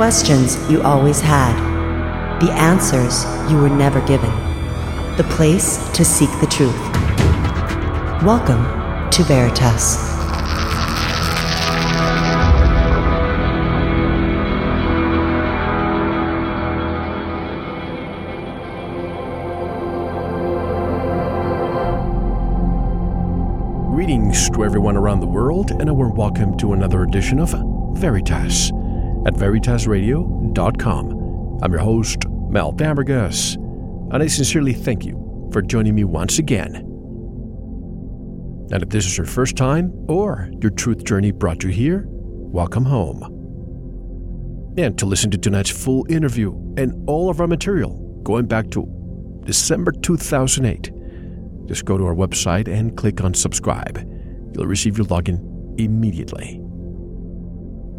Questions you always had, the answers you were never given, the place to seek the truth. Welcome to Veritas. Greetings to everyone around the world, and a warm welcome to another edition of Veritas at veritasradio.com. I'm your host, Mel Fabregas, and I sincerely thank you for joining me once again. And if this is your first time or your truth journey brought you here, welcome home. And to listen to tonight's full interview and all of our material going back to December 2008, just go to our website and click on subscribe. You'll receive your login immediately.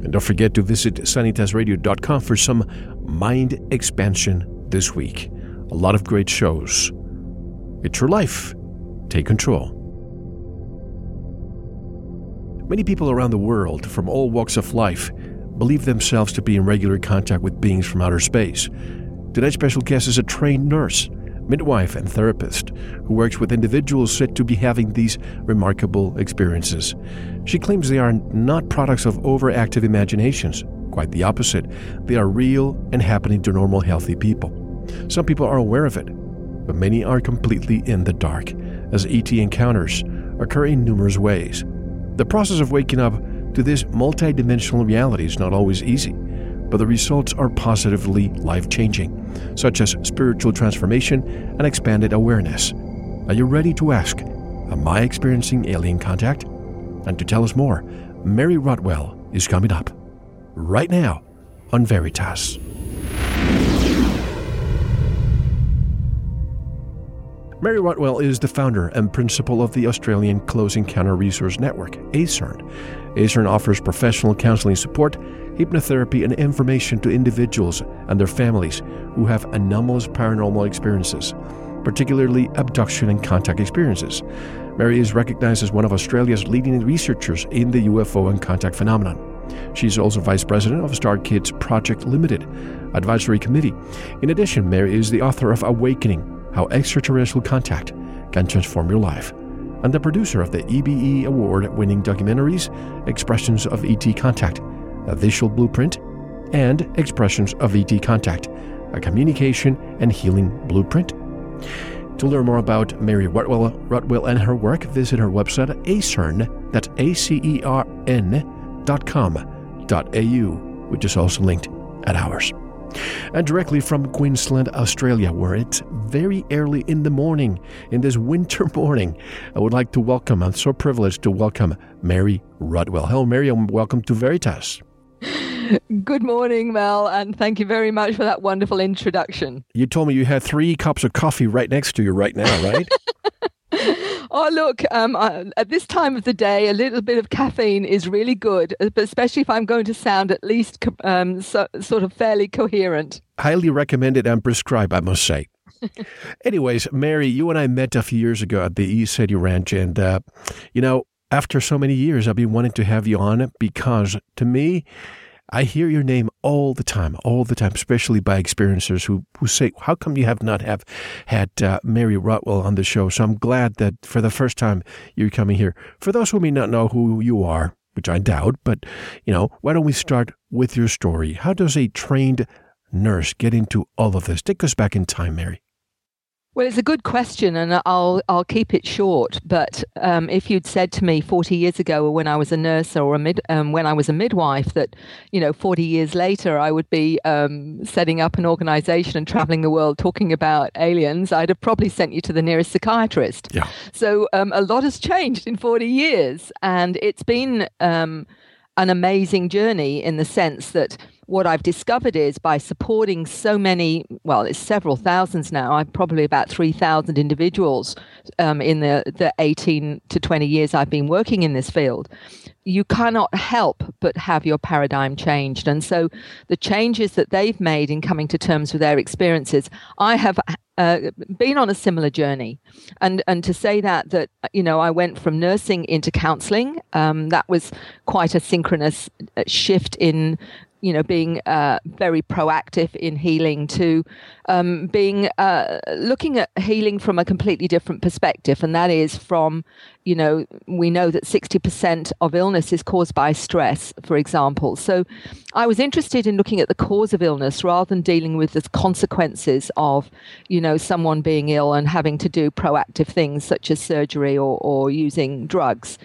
And don't forget to visit sanitasradio.com for some mind expansion this week. A lot of great shows. It's your life. Take control. Many people around the world, from all walks of life, believe themselves to be in regular contact with beings from outer space. Tonight's special guest is a trained nurse midwife and therapist who works with individuals said to be having these remarkable experiences. She claims they are not products of overactive imaginations. Quite the opposite. They are real and happening to normal, healthy people. Some people are aware of it, but many are completely in the dark, as ET encounters occur in numerous ways. The process of waking up to this multidimensional reality is not always easy but the results are positively life changing, such as spiritual transformation and expanded awareness. Are you ready to ask, Am I experiencing alien contact? And to tell us more, Mary Rodwell is coming up right now on Veritas. Mary Rodwell is the founder and principal of the Australian Close Encounter Resource Network, ACERN. ACERN offers professional counseling support hypnotherapy, and information to individuals and their families who have anomalous paranormal experiences, particularly abduction and contact experiences. Mary is recognized as one of Australia's leading researchers in the UFO and contact phenomenon. She is also vice president of Star Kids Project Limited Advisory Committee. In addition, Mary is the author of Awakening How Extraterrestrial Contact Can Transform Your Life and the producer of the EBE award winning documentaries Expressions of ET Contact a visual blueprint, and expressions of ET contact, a communication and healing blueprint. To learn more about Mary Rodwell, Rodwell and her work, visit her website at acern, that's A-C-E-R-N dot com dot A-U, which is also linked at ours. And directly from Queensland, Australia, where it's very early in the morning, in this winter morning, I would like to welcome, I'm so privileged to welcome Mary Rodwell. Hello, Mary, and welcome to Veritas. Good morning, Mel, and thank you very much for that wonderful introduction. You told me you had three cups of coffee right next to you right now, right? oh, look, um, uh, at this time of the day, a little bit of caffeine is really good, uh, especially if I'm going to sound at least um, so, sort of fairly coherent. Highly recommended and prescribed, I must say. Anyways, Mary, you and I met a few years ago at the ECETI Ranch, and, uh, you know, after so many years, I've been wanting to have you on because to me, I hear your name all the time, all the time, especially by experiencers who, who say, "How come you have not have had uh, Mary Rodwell on the show?" So I'm glad that for the first time you're coming here. For those who may not know who you are, which I doubt, but you know, why don't we start with your story? How does a trained nurse get into all of this? Take us back in time, Mary. Well, it's a good question, and I'll I'll keep it short. But um, if you'd said to me 40 years ago, or when I was a nurse, or a mid, um, when I was a midwife, that you know 40 years later I would be um, setting up an organization and traveling the world talking about aliens, I'd have probably sent you to the nearest psychiatrist. Yeah. So um, a lot has changed in 40 years, and it's been um, an amazing journey in the sense that what I've discovered is by supporting so many, well, it's several thousands now, I'm probably about 3,000 individuals um, in the, the 18 to 20 years I've been working in this field, you cannot help but have your paradigm changed. And so the changes that they've made in coming to terms with their experiences, I have uh, been on a similar journey. And, and to say that, that, you know, I went from nursing into counseling, um, that was quite a synchronous uh, shift in you know, being uh, very proactive in healing to um, being uh, looking at healing from a completely different perspective, and that is from, you know, we know that sixty percent of illness is caused by stress, for example. So, I was interested in looking at the cause of illness rather than dealing with the consequences of, you know, someone being ill and having to do proactive things such as surgery or, or using drugs.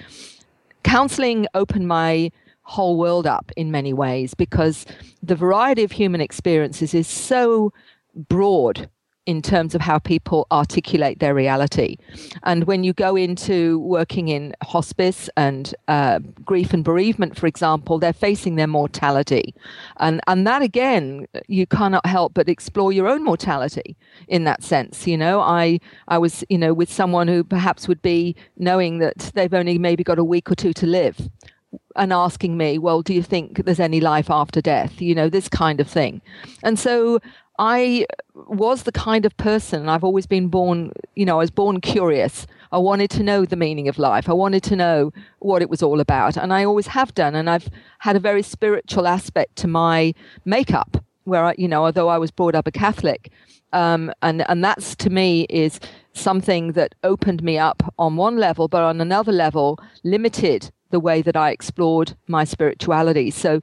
Counseling opened my whole world up in many ways because the variety of human experiences is so broad in terms of how people articulate their reality. And when you go into working in hospice and uh, grief and bereavement, for example, they're facing their mortality. And, and that, again, you cannot help but explore your own mortality in that sense. You know, I, I was, you know, with someone who perhaps would be knowing that they've only maybe got a week or two to live and asking me, well, do you think there's any life after death? You know, this kind of thing. And so I was the kind of person, I've always been born, you know, I was born curious. I wanted to know the meaning of life. I wanted to know what it was all about. And I always have done. And I've had a very spiritual aspect to my makeup, where I, you know, although I was brought up a Catholic, um, and, and that's to me is something that opened me up on one level, but on another level, limited the way that I explored my spirituality. So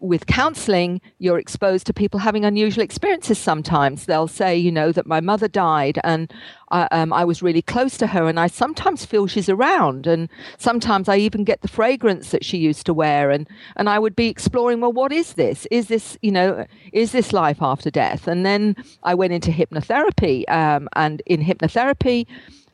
with counseling, you're exposed to people having unusual experiences sometimes. They'll say, you know, that my mother died and I, um, I, was really close to her, and I sometimes feel she's around. And sometimes I even get the fragrance that she used to wear. And, and I would be exploring, well, what is this? Is this, you know, is this life after death? And then I went into hypnotherapy. Um, and in hypnotherapy,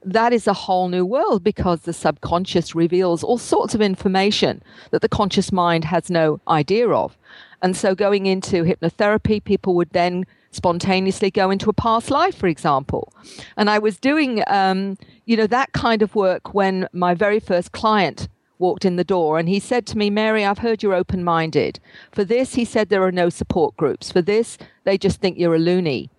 that is a whole new world because the subconscious reveals all sorts of information that the conscious mind has no idea of. And so going into hypnotherapy, people would then spontaneously go into a past life, for example. And I was doing, um, you know, that kind of work when my very first client walked in the door and he said to me, Mary, I've heard you're open minded. For this, he said, there are no support groups. For this, they just think you're a loony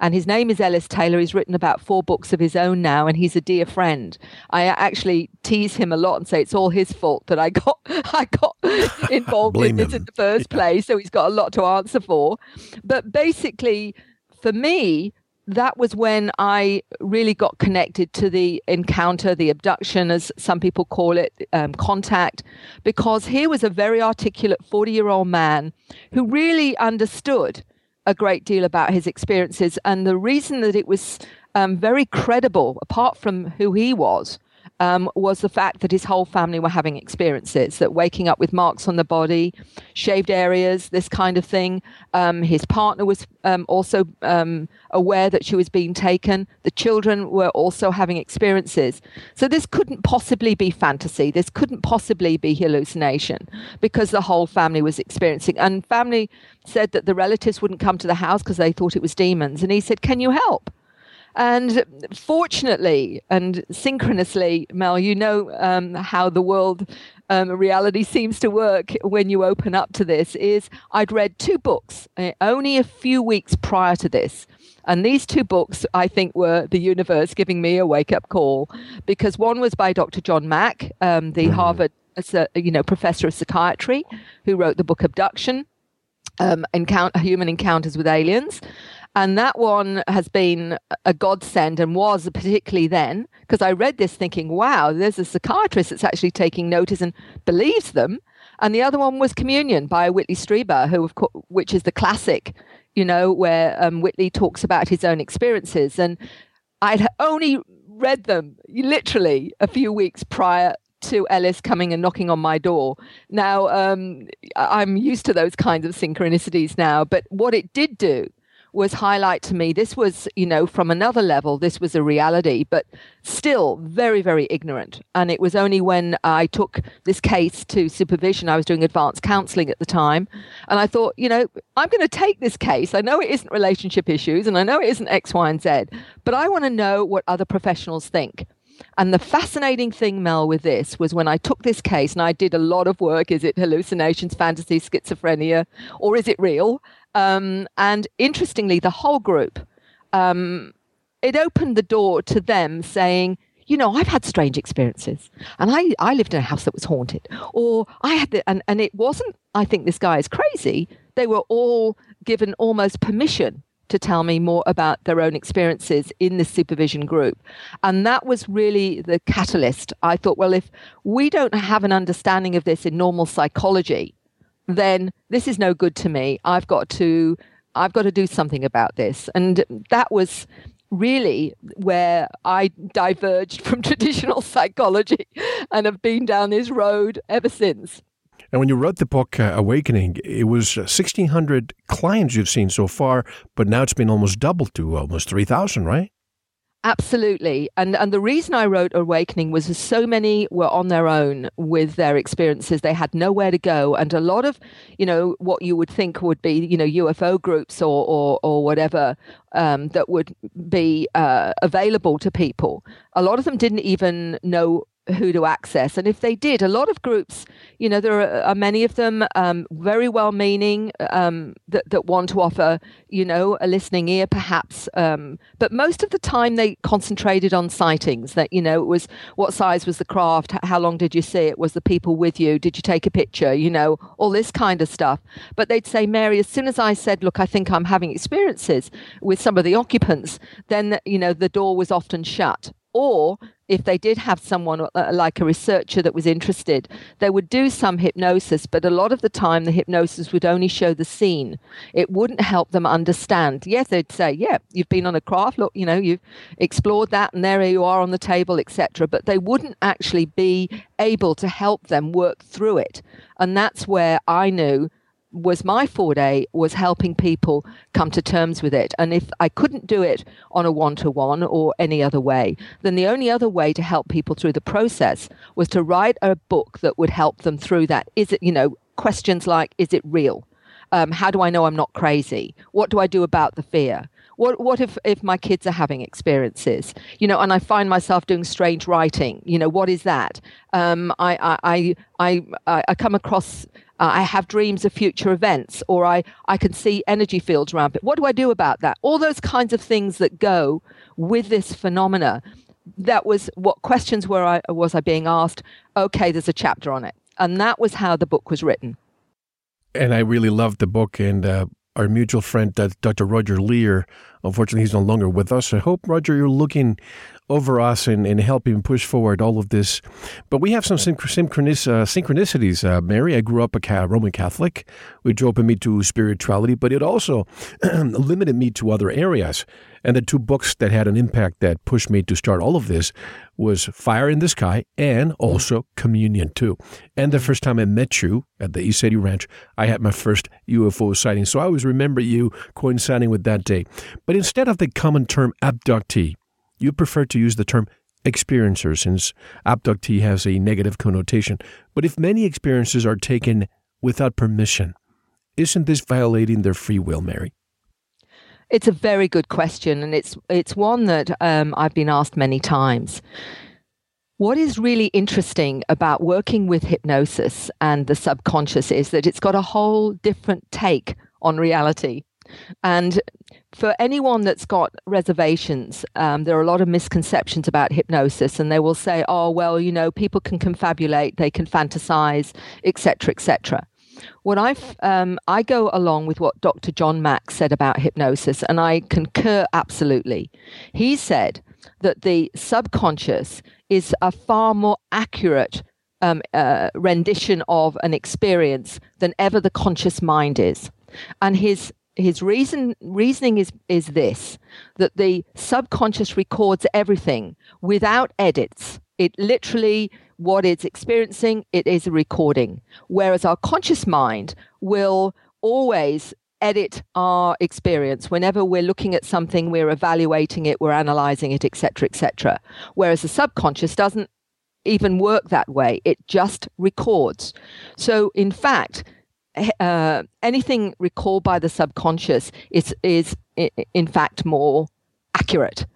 and his name is Ellis Taylor. He's written about four books of his own now, and he's a dear friend. I actually tease him a lot and say it's all his fault that I got I got involved in this in the first yeah. place. So he's got a lot to answer for. But basically, for me, that was when I really got connected to the encounter, the abduction, as some people call it, um, contact, because here was a very articulate 40 year old man who really understood a great deal about his experiences. And the reason that it was um, very credible, apart from who he was, um, was the fact that his whole family were having experiences that waking up with marks on the body, shaved areas, this kind of thing. Um, his partner was um, also um, aware that she was being taken. The children were also having experiences. So this couldn't possibly be fantasy. This couldn't possibly be hallucination because the whole family was experiencing. And family said that the relatives wouldn't come to the house because they thought it was demons. And he said, "Can you help?" And fortunately and synchronously, Mel, you know um, how the world um, reality seems to work when you open up to this. Is I'd read two books uh, only a few weeks prior to this. And these two books, I think, were the universe giving me a wake up call because one was by Dr. John Mack, um, the mm. Harvard uh, you know, professor of psychiatry, who wrote the book Abduction, um, encounter, Human Encounters with Aliens. And that one has been a godsend and was particularly then, because I read this thinking, wow, there's a psychiatrist that's actually taking notice and believes them. And the other one was Communion by Whitley Strieber, who, of which is the classic, you know, where um, Whitley talks about his own experiences. And I'd only read them literally a few weeks prior to Ellis coming and knocking on my door. Now, um, I'm used to those kinds of synchronicities now, but what it did do was highlight to me. This was you know from another level this was a reality but still very very ignorant. And it was only when i took this case to supervision i was doing advanced counseling at the time and i thought you know i'm going to take this case. I know it isn't relationship issues and i know it isn't x y and z but i want to know what other professionals think. And the fascinating thing, Mel, with this was when I took this case and I did a lot of work. Is it hallucinations, fantasy, schizophrenia, or is it real? Um, and interestingly, the whole group, um, it opened the door to them saying, you know, I've had strange experiences and I, I lived in a house that was haunted or I had the, and, and it wasn't, I think this guy is crazy. They were all given almost permission to tell me more about their own experiences in the supervision group. And that was really the catalyst. I thought, well, if we don't have an understanding of this in normal psychology, then this is no good to me. I've got to I've got to do something about this. And that was really where I diverged from traditional psychology and have been down this road ever since. And when you wrote the book uh, Awakening, it was 1,600 clients you've seen so far, but now it's been almost doubled to almost 3,000, right? Absolutely. And and the reason I wrote Awakening was so many were on their own with their experiences. They had nowhere to go. And a lot of, you know, what you would think would be, you know, UFO groups or or, or whatever um, that would be uh, available to people. A lot of them didn't even know who to access. And if they did, a lot of groups, you know, there are, are many of them um, very well meaning um, that, that want to offer, you know, a listening ear perhaps. Um, but most of the time they concentrated on sightings that, you know, it was what size was the craft? How long did you see it? Was the people with you? Did you take a picture? You know, all this kind of stuff. But they'd say, Mary, as soon as I said, look, I think I'm having experiences with some of the occupants, then, you know, the door was often shut. Or if they did have someone uh, like a researcher that was interested, they would do some hypnosis, but a lot of the time the hypnosis would only show the scene. It wouldn't help them understand. Yes, they'd say, "Yeah, you've been on a craft. Look, you know, you've explored that, and there you are on the table, etc." But they wouldn't actually be able to help them work through it, and that's where I knew was my forte was helping people come to terms with it. And if i couldn't do it on a one-to-one or any other way then the only other way to help people through the process was to write a book that would help them through that. Is it you know questions like is it real? Um, how do i know i'm not crazy? What do i do about the fear? What what if if my kids are having experiences? You know and i find myself doing strange writing. You know what is that? Um, I, I i i i come across uh, I have dreams of future events, or I, I can see energy fields around it. What do I do about that? All those kinds of things that go with this phenomena. That was what questions were I was I being asked? Okay, there's a chapter on it, and that was how the book was written. And I really loved the book, and uh, our mutual friend, Dr. Roger Leir. Unfortunately, he's no longer with us. I hope, Roger, you're looking over us and, and helping push forward all of this. But we have some synchronis- uh, synchronicities. Uh, Mary, I grew up a Roman Catholic, which opened me to spirituality, but it also limited me to other areas. And the two books that had an impact that pushed me to start all of this was Fire in the Sky and also Communion too. And the first time I met you at the ECETI Ranch, I had my first UFO sighting. So I always remember you coinciding with that day. But instead of the common term abductee, you prefer to use the term experiencer since abductee has a negative connotation. But if many experiences are taken without permission, isn't this violating their free will, Mary? It's a very good question, and it's it's one that um, I've been asked many times. What is really interesting about working with hypnosis and the subconscious is that it's got a whole different take on reality. And for anyone that's got reservations, um, there are a lot of misconceptions about hypnosis, and they will say, "Oh, well, you know, people can confabulate, they can fantasize, etc., etc." What I um, I go along with what Dr. John Mack said about hypnosis, and I concur absolutely. He said that the subconscious is a far more accurate um, uh, rendition of an experience than ever the conscious mind is. And his his reason reasoning is is this that the subconscious records everything without edits it literally what it's experiencing it is a recording whereas our conscious mind will always edit our experience. Whenever we're looking at something, we're evaluating it, we're analyzing it, etc., etc. Whereas the subconscious doesn't even work that way. It just records. So, in fact, uh, anything recalled by the subconscious is is in fact more accurate.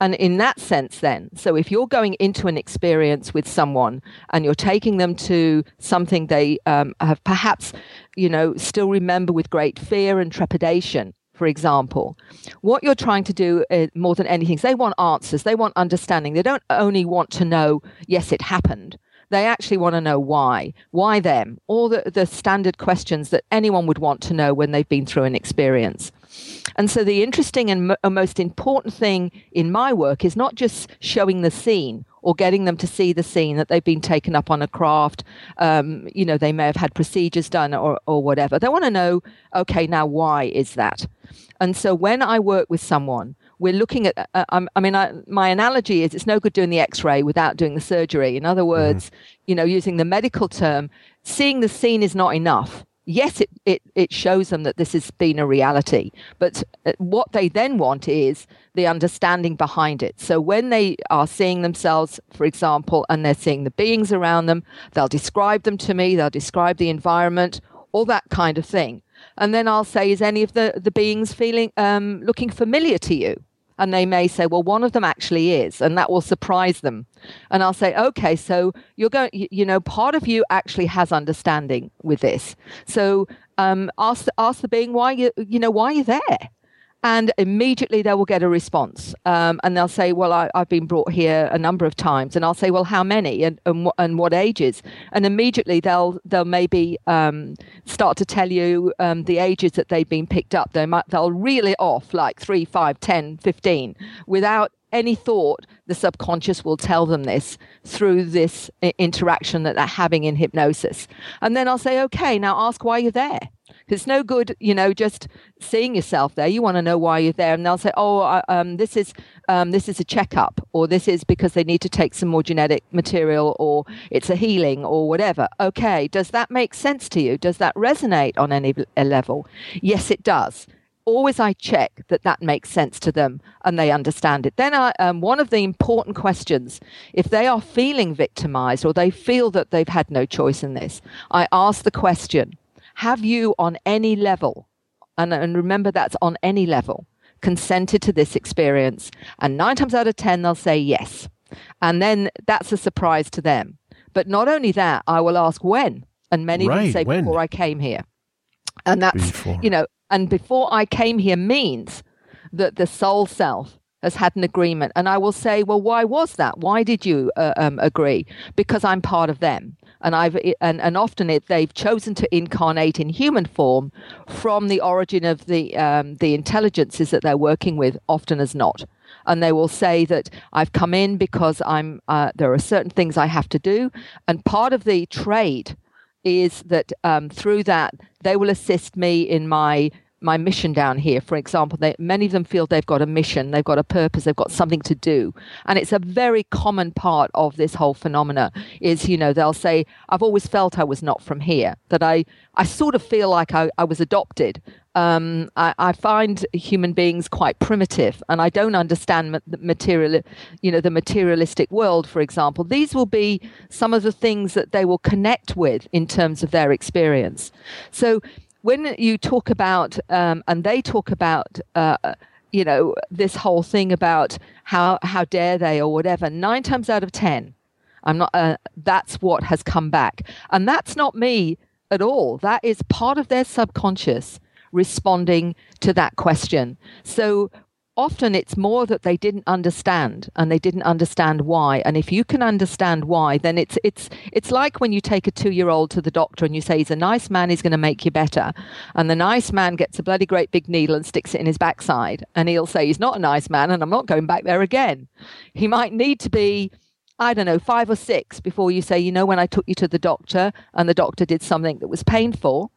And in that sense then so if you're going into an experience with someone and you're taking them to something they um, have perhaps you know still remember with great fear and trepidation for example what you're trying to do uh, more than anything is they want answers they want understanding. They don't only want to know yes it happened they actually want to know why. Why them? All the, the standard questions that anyone would want to know when they've been through an experience. And so the interesting and m- most important thing in my work is not just showing the scene or getting them to see the scene that they've been taken up on a craft. Um, you know, they may have had procedures done or, or whatever. They want to know, okay, now why is that? And so when I work with someone, we're looking at, uh, um, I mean, I, my analogy is it's no good doing the x ray without doing the surgery. In other words, mm. you know, using the medical term, seeing the scene is not enough. Yes, it, it, it shows them that this has been a reality, but uh, what they then want is the understanding behind it. So when they are seeing themselves, for example, and they're seeing the beings around them, they'll describe them to me, they'll describe the environment, all that kind of thing. And then I'll say, is any of the, the beings feeling um, looking familiar to you? And they may say, well, one of them actually is, and that will surprise them. And I'll say, okay, so you're going, you know, part of you actually has understanding with this. So um, ask ask the being why you, you know, why you're you there? And immediately they will get a response um, and they'll say well I, have been brought here a number of times. And i'll say well how many? And, and, and what ages? And immediately they'll they'll maybe um, start to tell you um, the ages that they've been picked up. They might they'll reel it off like 3 5 10 15 without any thought. The subconscious will tell them this through this interaction that they're having in hypnosis. And then i'll say okay now ask why you're there it's no good, you know, just seeing yourself there. You want to know why you're there, and they'll say, "Oh, um, this is um, this is a checkup, or this is because they need to take some more genetic material, or it's a healing, or whatever." Okay, does that make sense to you? Does that resonate on any level? Yes, it does always I check that that makes sense to them and they understand it. Then I, um, one of the important questions, if they are feeling victimized or they feel that they've had no choice in this, I ask the question, have you on any level, and, and remember that's on any level, consented to this experience? And nine times out of 10, they'll say yes. And then that's a surprise to them. But not only that, I will ask when. And many right, of them say when? before I came here. And that's, before. you know, and before I came here means that the soul self has had an agreement. And I will say, well, why was that? Why did you uh, um, agree? Because I'm part of them and I've and, and often it, they've chosen to incarnate in human form from the origin of the um, the intelligences that they're working with, often as not. And they will say that I've come in because I'm uh, there are certain things I have to do, and part of the trade is that um, through that they will assist me in my my mission down here, for example, they, many of them feel they've got a mission, they've got a purpose, they've got something to do. And it's a very common part of this whole phenomena is, you know, they'll say, I've always felt I was not from here, that I, I sort of feel like I, I was adopted. Um, I, I, find human beings quite primitive and I don't understand the material, you know, the materialistic world, for example. These will be some of the things that they will connect with in terms of their experience. So when you talk about um, and they talk about uh, you know this whole thing about how how dare they or whatever nine times out of ten i'm not uh, that's what has come back. And that's not me at all. That is part of their subconscious responding to that question. So often it's more that they didn't understand and they didn't understand why. And if you can understand why then it's it's it's like when you take a 2-year-old to the doctor and you say he's a nice man he's going to make you better. And the nice man gets a bloody great big needle and sticks it in his backside and he'll say he's not a nice man and I'm not going back there again. He might need to be I don't know, five or six before you say, you know, when I took you to the doctor and the doctor did something that was painful,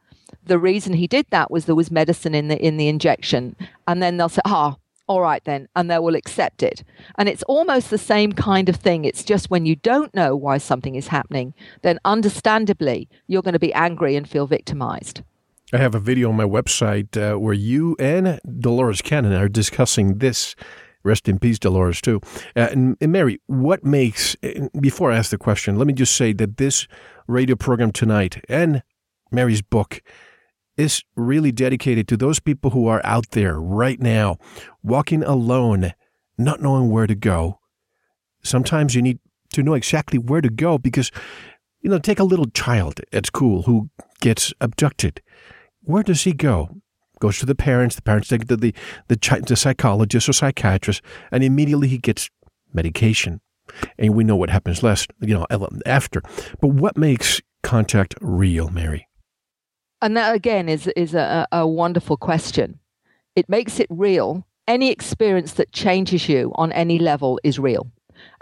the reason he did that was there was medicine in the in the injection. And then they'll say, ah, all right then, and they will accept it. And it's almost the same kind of thing. It's just when you don't know why something is happening, then understandably, you're going to be angry and feel victimized. I have a video on my website uh, where you and Dolores Cannon are discussing this. Rest in peace, Dolores, too. Uh, and, and, Mary, what makes, before I ask the question, let me just say that this radio program tonight and Mary's book is really dedicated to those people who are out there right now, walking alone, not knowing where to go. Sometimes you need to know exactly where to go because, you know, take a little child at school who gets abducted. Where does he go? Goes to the parents. The parents take it to the, the, the psychologist or psychiatrist, and immediately he gets medication. And we know what happens last, you know, after. But what makes contact real, Mary? And that again is is a, a wonderful question. It makes it real. Any experience that changes you on any level is real.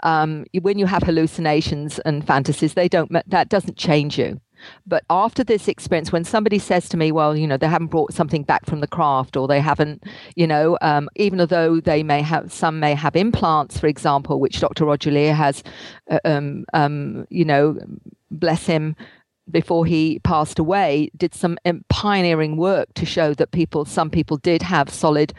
Um, when you have hallucinations and fantasies, they don't that doesn't change you. But after this experience, when somebody says to me, well, you know, they haven't brought something back from the craft or they haven't, you know, um, even though they may have, some may have implants, for example, which Dr. Roger Leir has, uh, um, um, you know, bless him, before he passed away, did some pioneering work to show that people, some people did have solid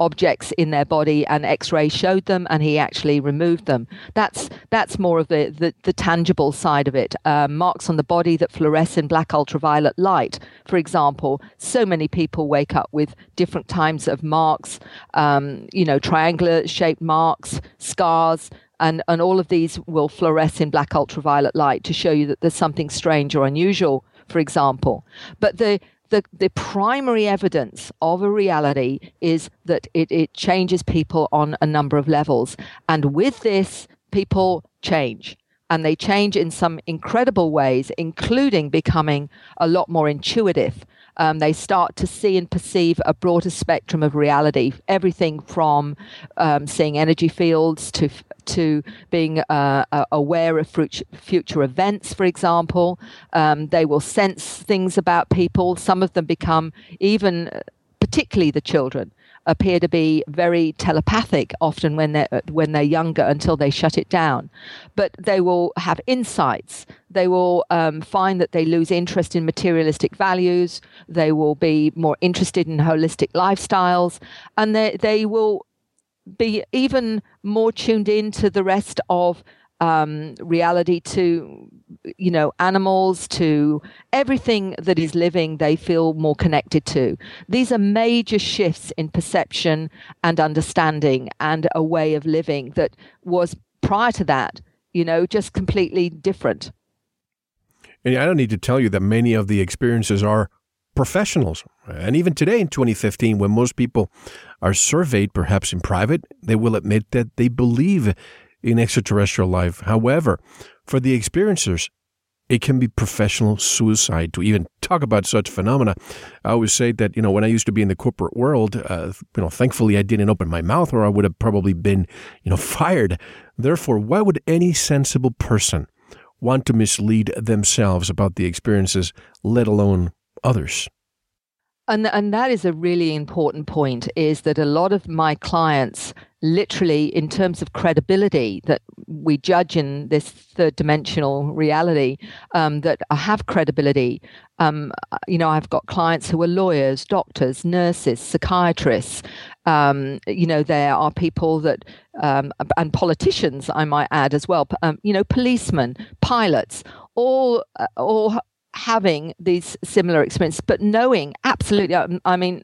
objects in their body and x-ray showed them and he actually removed them. That's that's more of the the, the tangible side of it. Um, marks on the body that fluoresce in black ultraviolet light. For example so many people wake up with different types of marks um, you know triangular shaped marks scars and, and all of these will fluoresce in black ultraviolet light to show you that there's something strange or unusual, for example. But the the, the primary evidence of a reality is that it, it changes people on a number of levels. And with this, people change. And they change in some incredible ways, including becoming a lot more intuitive um, they start to see and perceive a broader spectrum of reality, everything from um, seeing energy fields to to being uh, aware of future events, for example. Um, they will sense things about people. Some of them become even, particularly the children, appear to be very telepathic often when they're when they're younger until they shut it down but they will have insights they will um, find that they lose interest in materialistic values they will be more interested in holistic lifestyles and they, they will be even more tuned in to the rest of um, reality to you know animals to everything that is living they feel more connected to. These are major shifts in perception and understanding and a way of living that was prior to that you know just completely different. And i don't need to tell you that many of the experiences are professionals and even today in 2015 when most people are surveyed perhaps in private they will admit that they believe in extraterrestrial life. However, for the experiencers, it can be professional suicide to even talk about such phenomena. I always say that, you know, when I used to be in the corporate world, uh, you know, thankfully I didn't open my mouth or I would have probably been, you know, fired. Therefore, why would any sensible person want to mislead themselves about the experiences, let alone others? And, and that is a really important point is that a lot of my clients literally in terms of credibility that we judge in this third dimensional reality um, that have credibility. Um, you know i've got clients who are lawyers doctors nurses psychiatrists. Um, you know there are people that um, and politicians i might add as well. Um, you know policemen pilots all uh, all having these similar experiences but knowing absolutely i mean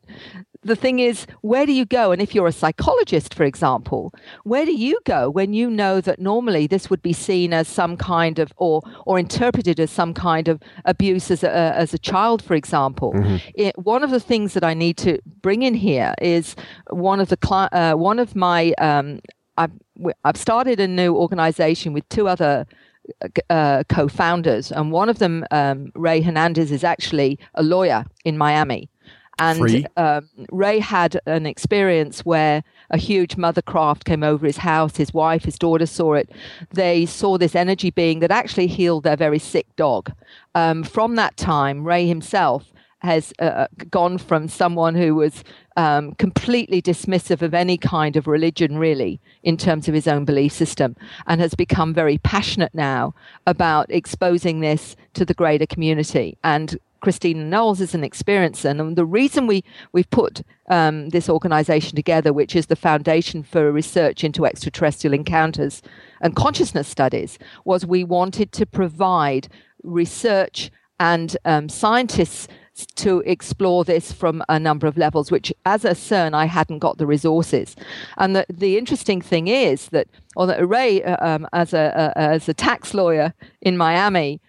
the thing is, where do you go? And if you're a psychologist, for example, where do you go when you know that normally this would be seen as some kind of, or or interpreted as some kind of abuse as a, as a child, for example? Mm-hmm. It, one of the things that I need to bring in here is one of the uh, one of my um, I've, I've started a new organization with two other uh, co-founders, and one of them, um, Rey Hernandez, is actually a lawyer in Miami. And um, Rey had an experience where a huge mothercraft came over his house. His wife, his daughter saw it. They saw this energy being that actually healed their very sick dog. Um, from that time, Rey himself has uh, gone from someone who was um, completely dismissive of any kind of religion, really, in terms of his own belief system, and has become very passionate now about exposing this to the greater community. And Christina Knowles is an experiencer. And the reason we, we've put um, this organization together, which is the Foundation for Research into Extraterrestrial Encounters and Consciousness Studies, was we wanted to provide research and um, scientists to explore this from a number of levels, which as ACERN, I hadn't got the resources. And the, the interesting thing is that, or that Rey, uh, um, as, a, uh, as a tax lawyer in Miami,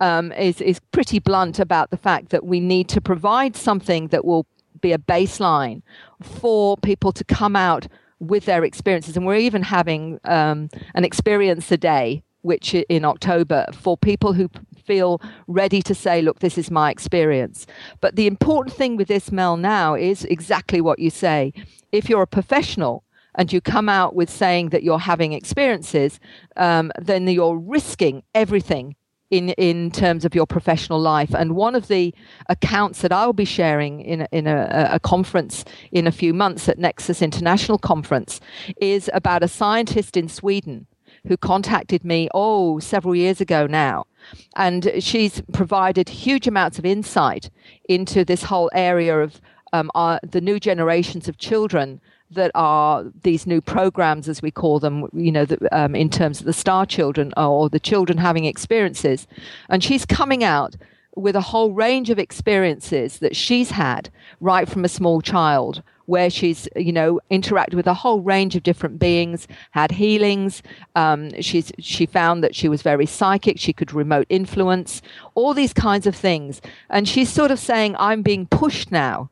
um, is, is pretty blunt about the fact that we need to provide something that will be a baseline for people to come out with their experiences. And we're even having um, an experience a day, which in October, for people who feel ready to say, look, this is my experience. But the important thing with this, Mel, now is exactly what you say. If you're a professional, and you come out with saying that you're having experiences, um, then you're risking everything in in terms of your professional life. And one of the accounts that I'll be sharing in in a, a, conference in a few months at Nexus International Conference is about a scientist in Sweden who contacted me oh several years ago now and she's provided huge amounts of insight into this whole area of um, our, the new generations of children that are these new programs, as we call them, you know, the, um, in terms of the star children or the children having experiences. And she's coming out with a whole range of experiences that she's had right from a small child where she's you know interacted with a whole range of different beings had healings. Um, she's she found that she was very psychic. She could remote influence all these kinds of things. And she's sort of saying i'm being pushed now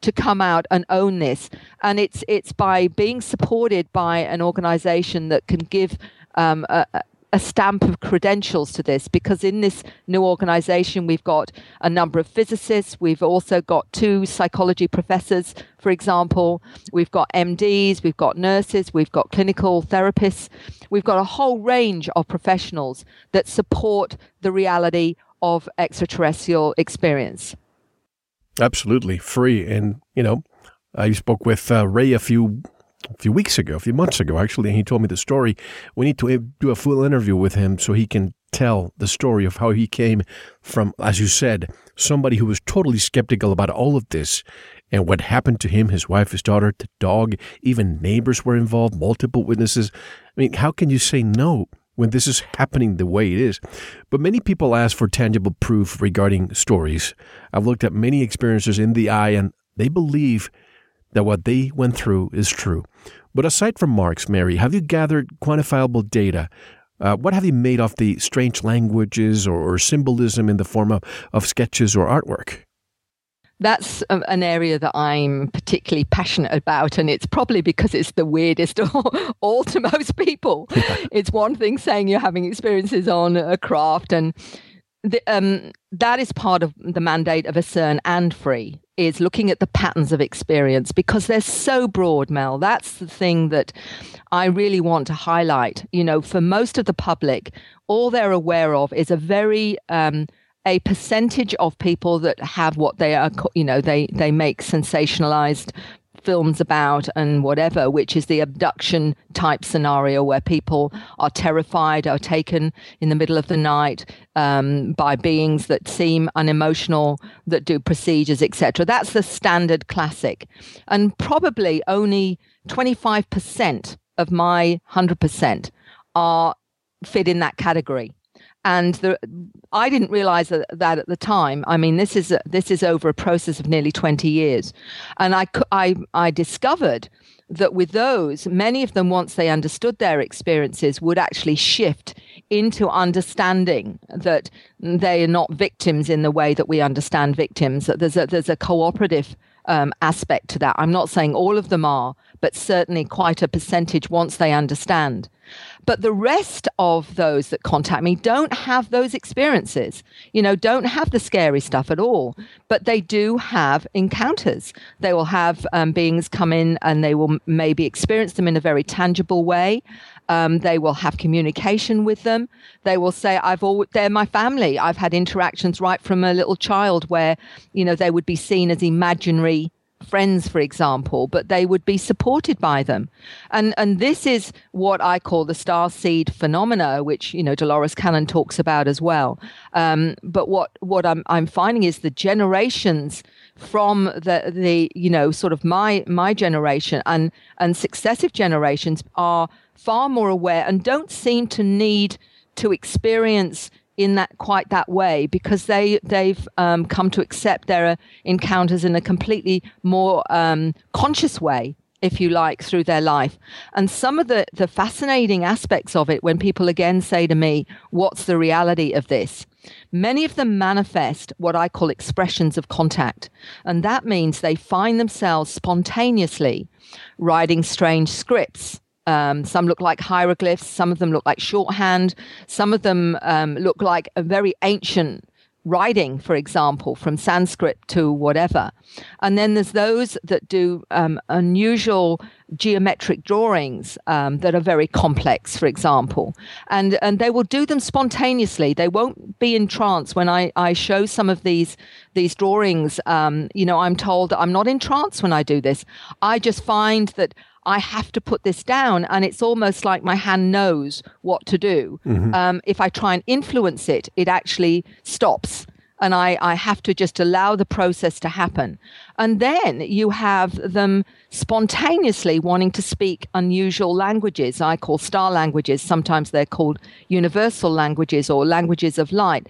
to come out and own this. And it's it's by being supported by an organization that can give um, a, a stamp of credentials to this because in this new organization we've got a number of physicists. We've also got two psychology professors for example. We've got MDs we've got nurses we've got clinical therapists. We've got a whole range of professionals that support the reality of extraterrestrial experience. Absolutely. Free. And you know I spoke with uh, Rey a few a few weeks ago, a few months ago, actually, and he told me the story. We need to eh, do a full interview with him so he can tell the story of how he came from, as you said, somebody who was totally skeptical about all of this and what happened to him, his wife, his daughter, the dog, even neighbors were involved, multiple witnesses. I mean, how can you say no when this is happening the way it is? But many people ask for tangible proof regarding stories. I've looked at many experiences in the eye and they believe that what they went through is true. But aside from marks, Mary, have you gathered quantifiable data? Uh, what have you made of the strange languages or, or symbolism in the form of, of sketches or artwork? that's an area that I'm particularly passionate about, and it's probably because it's the weirdest all to most people. Yeah. It's one thing saying you're having experiences on a craft, and the, um, that is part of the mandate of ACERN and free is looking at the patterns of experience because they're so broad, Mel. That's the thing that I really want to highlight. You know, for most of the public, all they're aware of is a very um, a percentage of people that have what they are, you know, they they make sensationalized films about and whatever, which is the abduction type scenario where people are terrified, are taken in the middle of the night um, by beings that seem unemotional, that do procedures, etc. That's the standard classic. And probably only 25% of my 100% are fit in that category and the, I didn't realize that, that, at the time. I mean, this is a, this is over a process of nearly 20 years, and I, I I discovered that with those, many of them, once they understood their experiences, would actually shift into understanding that they are not victims in the way that we understand victims. That there's a there's a cooperative um, aspect to that. I'm not saying all of them are, but certainly quite a percentage once they understand. But the rest of those that contact me don't have those experiences, you know, don't have the scary stuff at all, but they do have encounters. They will have um, beings come in and they will maybe experience them in a very tangible way. Um, they will have communication with them. They will say, "I've all they're my family. I've had interactions right from a little child where, you know, they would be seen as imaginary friends, for example, but they would be supported by them. And and this is what I call the star seed phenomena, which you know Dolores Cannon talks about as well. Um, but what what I'm I'm finding is the generations from the the you know sort of my my generation and and successive generations are far more aware and don't seem to need to experience in that quite that way because they they've um, come to accept their encounters in a completely more um, conscious way if you like through their life. And some of the the fascinating aspects of it when people again say to me what's the reality of this? Many of them manifest what i call expressions of contact. And that means they find themselves spontaneously writing strange scripts um, some look like hieroglyphs, some of them look like shorthand, some of them um, look like a very ancient writing, for example, from Sanskrit to whatever. And then there's those that do um, unusual geometric drawings um, that are very complex, for example. And, and they will do them spontaneously. They won't be in trance. When I, I show some of these, these drawings, um, you know, I'm told I'm not in trance when I do this. I just find that I have to put this down. And it's almost like my hand knows what to do. Mm-hmm. Um, if I try and influence it, it actually stops. And I, I have to just allow the process to happen. And then you have them spontaneously wanting to speak unusual languages. I call star languages. Sometimes they're called universal languages or languages of light.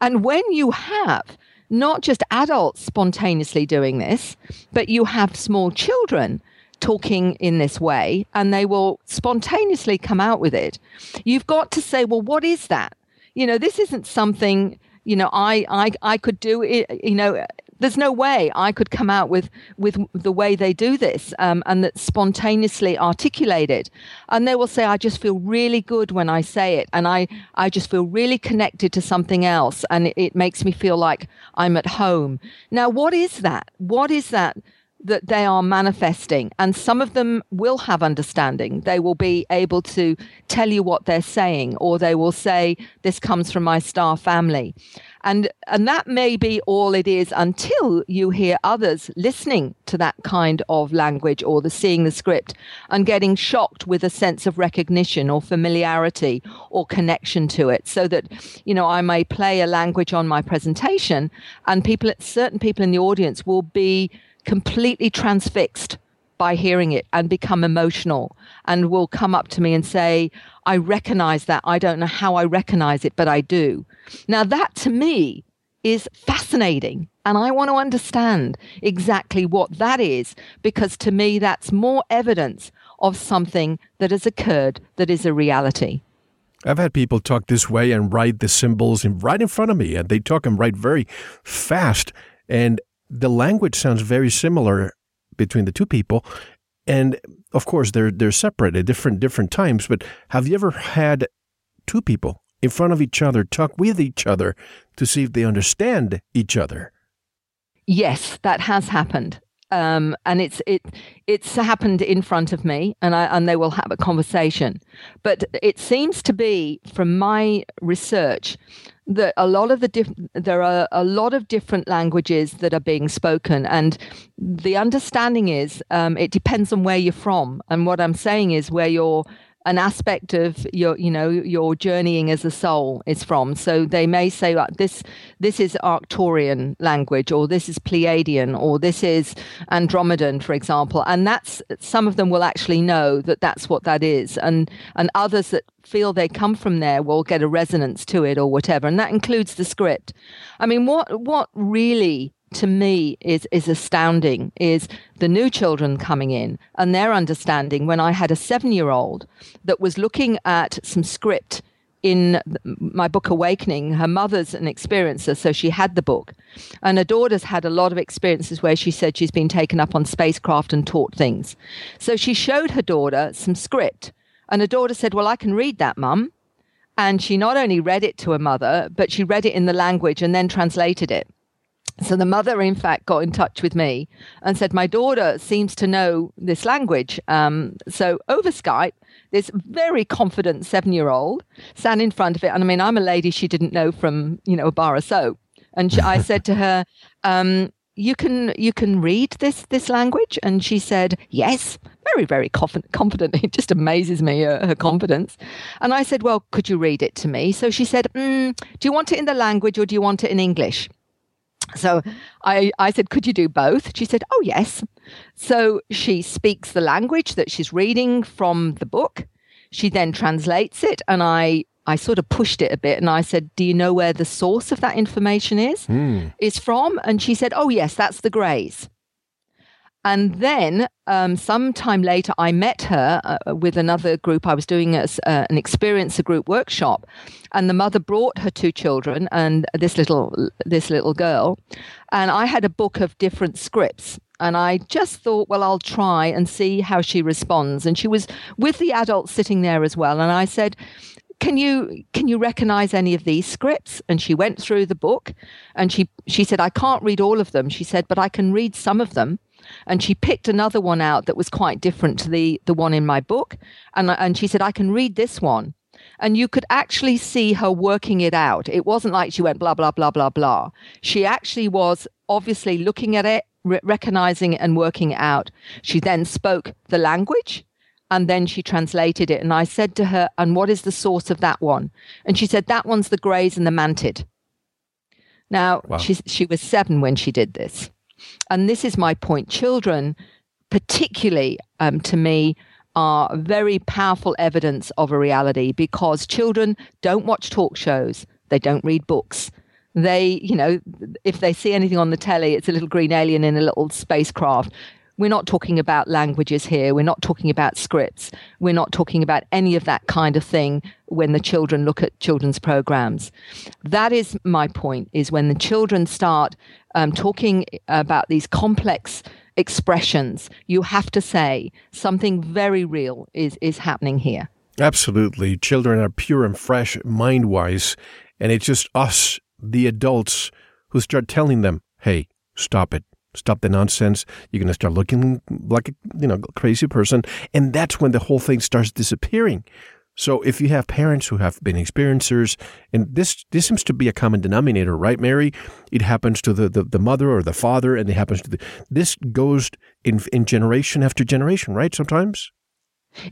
And when you have not just adults spontaneously doing this, but you have small children talking in this way and they will spontaneously come out with it. You've got to say, well, what is that? You know, this isn't something, you know, I, I, I could do it, you know, there's no way I could come out with with the way they do this um, and that spontaneously articulate it. And they will say, "I just feel really good when I say it, and I I just feel really connected to something else, and it, it makes me feel like I'm at home." Now, what is that? What is that? That they are manifesting. And some of them will have understanding. They will be able to tell you what they're saying, or they will say, This comes from my star family. And, and that may be all it is until you hear others listening to that kind of language or the seeing the script and getting shocked with a sense of recognition or familiarity or connection to it. So that, you know, I may play a language on my presentation and people, certain people in the audience will be completely transfixed by hearing it and become emotional and will come up to me and say, I recognize that. I don't know how I recognize it, but I do. Now, that to me is fascinating. And I want to understand exactly what that is, because to me, that's more evidence of something that has occurred that is a reality. I've had people talk this way and write the symbols in, right in front of me, and they talk and write very fast. And the language sounds very similar between the two people. And of course, they're they're separate at different different times. But have you ever had two people in front of each other talk with each other to see if they understand each other? Yes, that has happened. Um, and it's it it's happened in front of me, and I and they will have a conversation. But it seems to be, from my research, that a lot of the diff- there are a lot of different languages that are being spoken and the understanding is um, it depends on where you're from. And what i'm saying is where you're an aspect of your you know your journeying as a soul is from. So they may say this this is arcturian language or this is pleiadian or this is andromedan for example. And that's some of them will actually know that that's what that is. And and others that feel they come from there will get a resonance to it or whatever. And that includes the script. I mean what what really to me is is astounding is the new children coming in and their understanding when I had a 7-year-old that was looking at some script in my book Awakening, her mother's an experiencer, so she had the book. And her daughter's had a lot of experiences where she said she's been taken up on spacecraft and taught things. So she showed her daughter some script. And her daughter said, Well, I can read that, mum. And she not only read it to her mother, but she read it in the language and then translated it. So the mother, in fact, got in touch with me and said, My daughter seems to know this language. Um, so over Skype, this very confident seven year old sat in front of it. And I mean, I'm a lady she didn't know from, you know, a bar of soap. And she, I said to her, um, you can you can read this this language and she said yes very very confident, confident. it just amazes me uh, her confidence and i said well could you read it to me so she said mm, do you want it in the language or do you want it in english so I, I said, could you do both? She said, oh, yes. So she speaks the language that she's reading from the book. She then translates it, and I, I sort of pushed it a bit and I said, Do you know where the source of that information is? Mm. Is from? And she said, Oh, yes, that's the Greys. And then um, sometime later, I met her uh, with another group. I was doing a, uh, an experiencer group workshop, and the mother brought her two children and this little this little girl, and I had a book of different scripts. And I just thought, well, I'll try and see how she responds. And she was with the adults sitting there as well. And I said, can you can you recognize any of these scripts and she went through the book and she she said i can't read all of them she said but i can read some of them and she picked another one out that was quite different to the the one in my book. And and she said I can read this one. And you could actually see her working it out. It wasn't like she went blah blah blah blah blah. She actually was obviously looking at it re- recognizing it and working it out. She then spoke the language and then she translated it. And I said to her and what is the source of that one? And she said that one's the greys and the mantid. Now wow. she she was 7 when she did this and this is my point. Children, particularly um, to me, are very powerful evidence of a reality because children don't watch talk shows, they don't read books. They, you know, if they see anything on the telly, it's a little green alien in a little spacecraft. We're not talking about languages here. We're not talking about scripts. We're not talking about any of that kind of thing when the children look at children's programs. That is my point, is when the children start um, talking about these complex expressions, you have to say something very real is, is happening here. Absolutely. Children are pure and fresh mind wise. And it's just us, the adults, who start telling them, hey, stop it stop the nonsense. You're going to start looking like a you know crazy person, and that's when the whole thing starts disappearing. So if you have parents who have been experiencers, and this this seems to be a common denominator, right, Mary? It happens to the, the, the mother or the father, and it happens to the this goes in in generation after generation, right? Sometimes.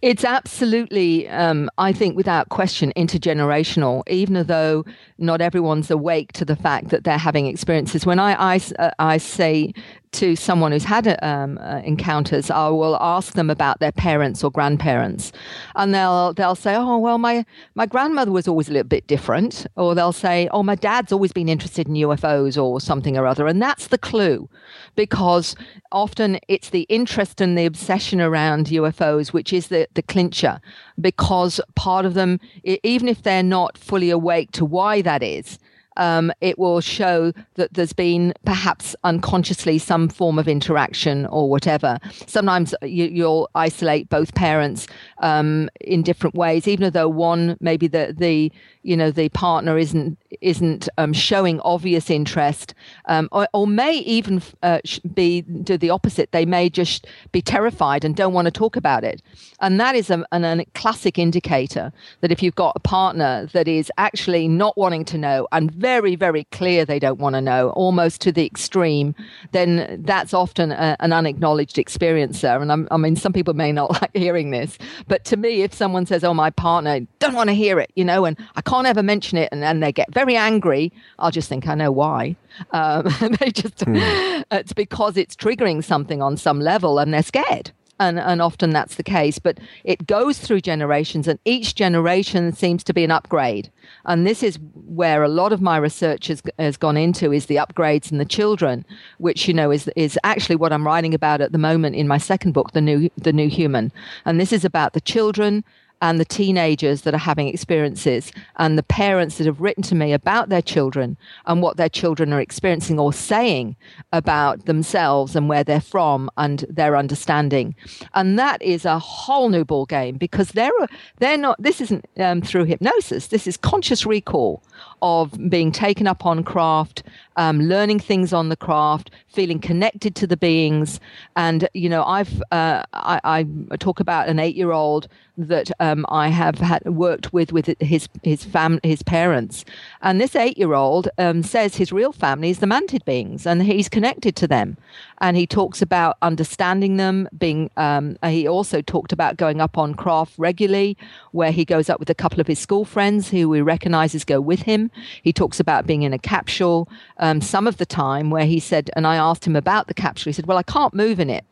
It's absolutely, um, I think, without question, intergenerational. Even though not everyone's awake to the fact that they're having experiences. When I I, uh, I say to someone who's had um, uh, encounters, I will ask them about their parents or grandparents, and they'll they'll say, "Oh, well, my my grandmother was always a little bit different," or they'll say, "Oh, my dad's always been interested in UFOs or something or other," and that's the clue, because often it's the interest and the obsession around UFOs which is the the clincher, because part of them, even if they're not fully awake to why that is um, it will show that there's been perhaps unconsciously some form of interaction or whatever. Sometimes you, will isolate both parents um, in different ways, even though one maybe the the you know the partner isn't isn't um, showing obvious interest, um, or, or, may even uh, be do the opposite. They may just be terrified and don't want to talk about it, and that is a, an, a classic indicator that if you've got a partner that is actually not wanting to know and very very clear they don't want to know, almost to the extreme, then that's often a, an unacknowledged experience there. And I'm, i mean, some people may not like hearing this, but to me, if someone says, "Oh, my partner don't want to hear it," you know, and I can't ever mention it, and then they get very angry. I'll just think, I know why. Um, they just, hmm. it's because it's triggering something on some level, and they're scared. And, and often that's the case. But it goes through generations, and each generation seems to be an upgrade. And this is where a lot of my research has, has gone into is the upgrades in the children, which you know is is actually what I'm writing about at the moment in my second book, the new the new human. And this is about the children and the teenagers that are having experiences and the parents that have written to me about their children and what their children are experiencing or saying about themselves and where they're from and their understanding. And that is a whole new ball game because they're they're not this isn't um, through hypnosis. This is conscious recall of being taken up on craft, um, learning things on the craft, feeling connected to the beings. And, you know, I've, uh, I, I, talk about an eight year old that um, I have had worked with with his his fam his parents, and this eight year old um, says his real family is the mantid beings, and he's connected to them, and he talks about understanding them. Being um, he also talked about going up on craft regularly, where he goes up with a couple of his school friends who he recognizes go with him. He talks about being in a capsule um, some of the time, where he said, and I asked him about the capsule. He said, "Well, I can't move in it."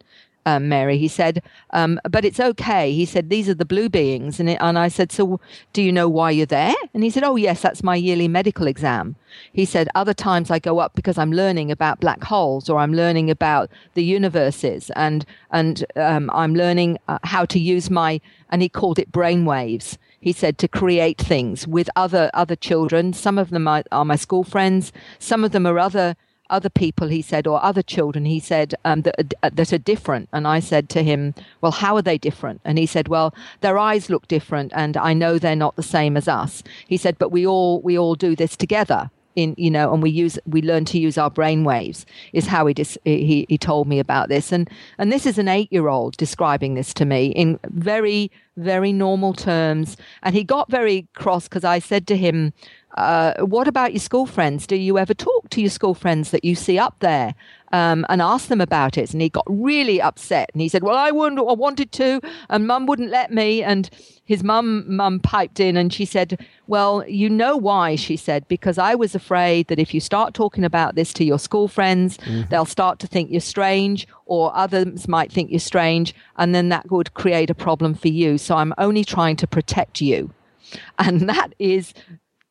Um, Mary. He said, um, but it's okay. He said, these are the blue beings. And, it, and I said, so do you know why you're there? And he said, oh, yes, that's my yearly medical exam. He said, other times I go up because I'm learning about black holes or I'm learning about the universes and, and um, I'm learning uh, how to use my, and he called it brainwaves he said to create things with other other children some of them are, are, my school friends some of them are other other people, he said, or other children, he said, um, that, uh, that are different. And I said to him, Well, how are they different? And he said, Well, their eyes look different, and I know they're not the same as us. He said, But we all we all do this together. In, you know, and we use we learn to use our brain waves is how he dis, he he told me about this, and and this is an eight year old describing this to me in very very normal terms, and he got very cross because I said to him, uh, what about your school friends? Do you ever talk to your school friends that you see up there um, and ask them about it? And he got really upset and he said, "Well, I wouldn't. I wanted to, and Mum wouldn't let me." And his mum mum piped in and she said, "Well, you know why?" She said, "Because I was afraid that if you start talking about this to your school friends, mm. they'll start to think you're strange, or others might think you're strange, and then that would create a problem for you. So I'm only trying to protect you." And that is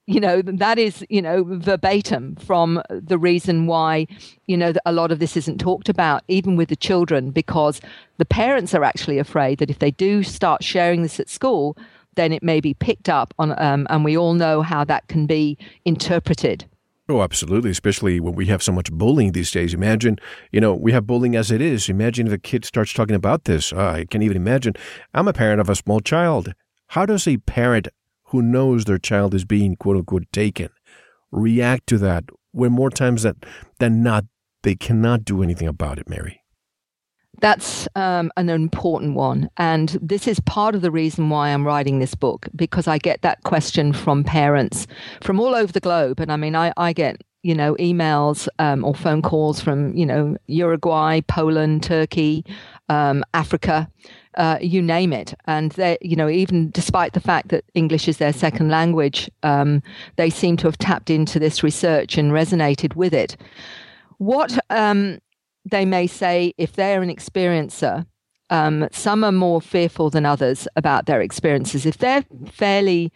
you know that is you know verbatim from the reason why you know a lot of this isn't talked about even with the children because the parents are actually afraid that if they do start sharing this at school then it may be picked up on um, and we all know how that can be interpreted Oh, absolutely. Especially when we have so much bullying these days. Imagine, you know, we have bullying as it is. Imagine if a kid starts talking about this. Uh, I can't even imagine. I'm a parent of a small child. How does a parent who knows their child is being quote unquote taken react to that when more times that, than not they cannot do anything about it, Mary? That's um, an important one. And this is part of the reason why I'm writing this book, because I get that question from parents from all over the globe. And I mean, I, I get you know, emails um, or phone calls from, you know, Uruguay, Poland, Turkey, um, Africa, uh, you name it. And they, you know, even despite the fact that English is their second language, um, they seem to have tapped into this research and resonated with it. What um, they may say, if they're an experiencer, um, some are more fearful than others about their experiences. If they're fairly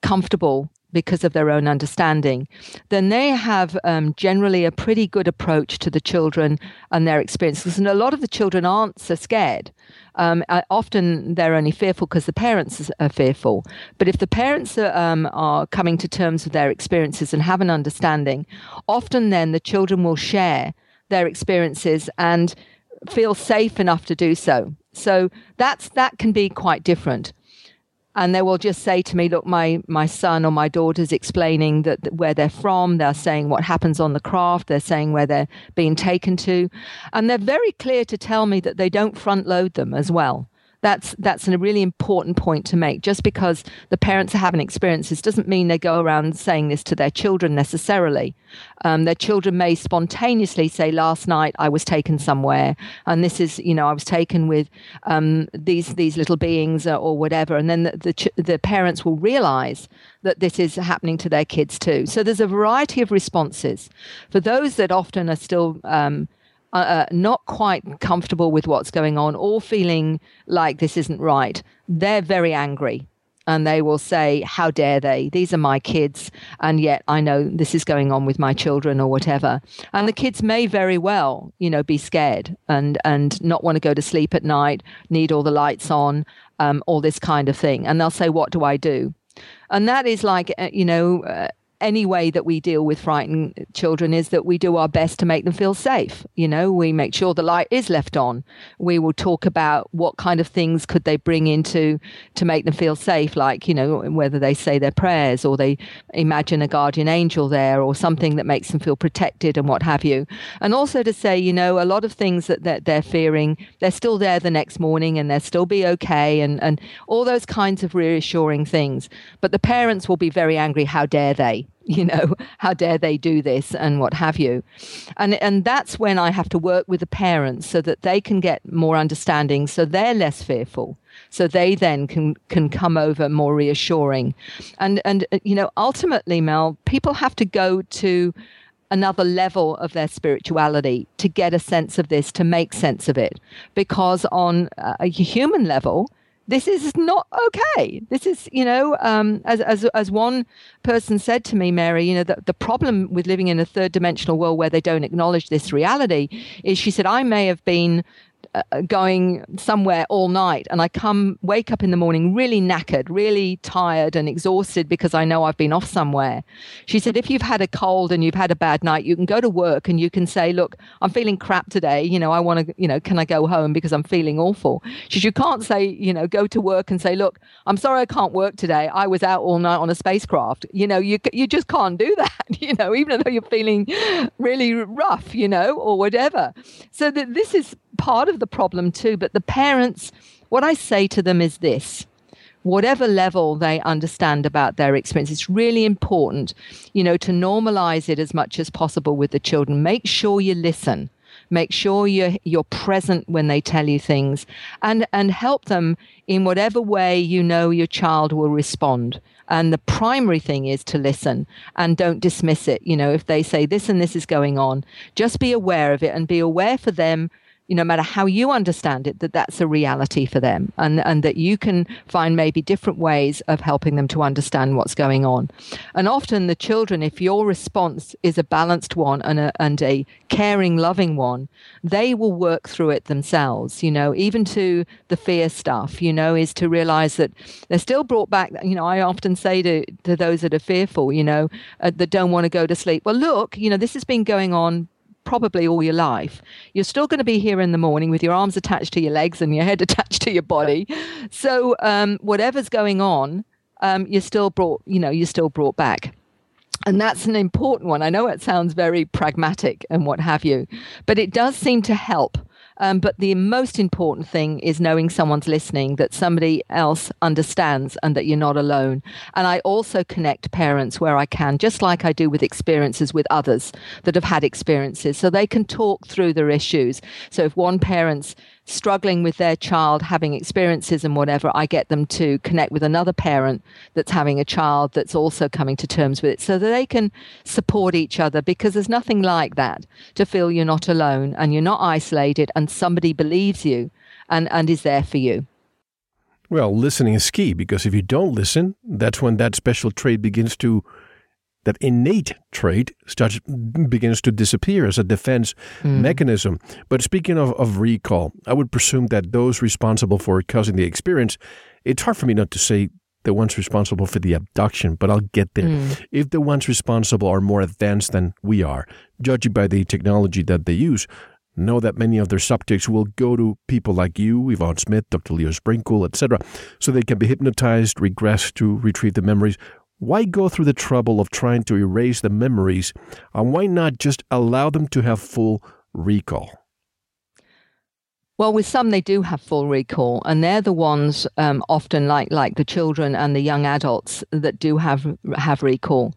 comfortable because of their own understanding, then they have um, generally a pretty good approach to the children and their experiences. And a lot of the children aren't so scared. Um, often they're only fearful because the parents are fearful. But if the parents are, um, are coming to terms with their experiences and have an understanding, often then the children will share their experiences and feel safe enough to do so. So that's that can be quite different and they will just say to me look my my son or my daughter's explaining that, that, where they're from they're saying what happens on the craft they're saying where they're being taken to. And they're very clear to tell me that they don't front load them as well that's that's a really important point to make. Just because the parents are having experiences doesn't mean they go around saying this to their children necessarily. Um, their children may spontaneously say, "Last night I was taken somewhere, and this is, you know, I was taken with um, these these little beings or, or whatever," and then the, the, the parents will realize that this is happening to their kids too. So there's a variety of responses for those that often are still. Um, uh, uh, not quite comfortable with what's going on or feeling like this isn't right, they're very angry. And they will say, How dare they? These are my kids. And yet I know this is going on with my children or whatever. And the kids may very well, you know, be scared and, and not want to go to sleep at night, need all the lights on, um, all this kind of thing. And they'll say, What do I do? And that is like, uh, you know, uh, any way that we deal with frightened children is that we do our best to make them feel safe. You know, we make sure the light is left on. We will talk about what kind of things could they bring into to make them feel safe, like, you know, whether they say their prayers or they imagine a guardian angel there or something that makes them feel protected and what have you. And also to say, you know, a lot of things that, that they're fearing, they're still there the next morning and they'll still be okay and, and all those kinds of reassuring things. But the parents will be very angry. How dare they? you know how dare they do this and what have you. And and that's when i have to work with the parents so that they can get more understanding so they're less fearful so they then can can come over more reassuring. And and uh, you know ultimately mel people have to go to another level of their spirituality to get a sense of this to make sense of it. Because on a human level this is not okay. This is, you know, um, as, as, as one person said to me, Mary, you know, the, the problem with living in a third dimensional world where they don't acknowledge this reality is she said, I may have been Uh, going somewhere all night and I come wake up in the morning really knackered, really tired and exhausted because I know I've been off somewhere. She said if you've had a cold and you've had a bad night, you can go to work and you can say, "Look, I'm feeling crap today. You know, I want to, you know, can I go home because I'm feeling awful?" She said you can't say, you know, go to work and say, "Look, I'm sorry I can't work today. I was out all night on a spacecraft." You know, you you just can't do that, you know, even though you're feeling really rough, you know, or whatever. So that this is part of the problem too. But the parents, what I say to them is this whatever level they understand about their experience, it's really important, you know, to normalize it as much as possible with the children. Make sure you listen. Make sure you're, you're present when they tell you things and, and help them in whatever way you know your child will respond. And the primary thing is to listen and don't dismiss it. You know, if they say this and this is going on, just be aware of it and be aware for them you know, no matter how you understand it, that that's a reality for them and, and that you can find maybe different ways of helping them to understand what's going on. And often the children, if your response is a balanced one and a, and a caring, loving one, they will work through it themselves, you know, even to the fear stuff, you know, is to realize that they're still brought back. You know, I often say to, to those that are fearful, you know, uh, that don't want to go to sleep, well, look, you know, this has been going on probably all your life. You're still going to be here in the morning with your arms attached to your legs and your head attached to your body. So um, whatever's going on, um, you're still brought. You know, you're still brought back. And that's an important one. I know it sounds very pragmatic and what have you, but it does seem to help um, but the most important thing is knowing someone's listening, that somebody else understands, and that you're not alone. And I also connect parents where I can, just like I do with experiences with others that have had experiences, so they can talk through their issues. So if one parent's struggling with their child having experiences and whatever, I get them to connect with another parent that's having a child that's also coming to terms with it so that they can support each other because there's nothing like that to feel you're not alone and you're not isolated and somebody believes you and, and is there for you. Well, listening is key because if you don't listen, that's when that special trait begins to that innate trait starts begins to disappear as a defense mm. mechanism. But speaking of, of recall, I would presume that those responsible for causing the experience, it's hard for me not to say the ones responsible for the abduction, but I'll get there. Mm. If the ones responsible are more advanced than we are, judging by the technology that they use, know that many of their subjects will go to people like you, Yvonne Smith, Dr. Leo Sprinkle, etc., so they can be hypnotized, regress to retrieve the memories, why go through the trouble of trying to erase the memories and why not just allow them to have full recall? Well, with some they do have full recall, and they're the ones um, often like like the children and the young adults that do have have recall.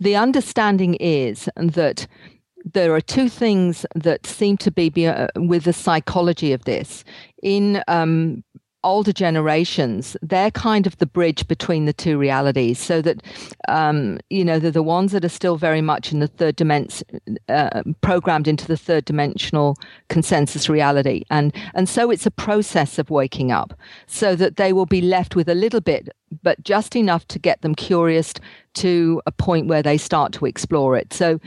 The understanding is that there are two things that seem to be, be uh, with the psychology of this. In um, older generations, they're kind of the bridge between the two realities. So that, um, you know, they're the ones that are still very much in the third dimension, uh, programmed into the third dimensional consensus reality. And, and so it's a process of waking up so that they will be left with a little bit, but just enough to get them curious to a point where they start to explore it. So,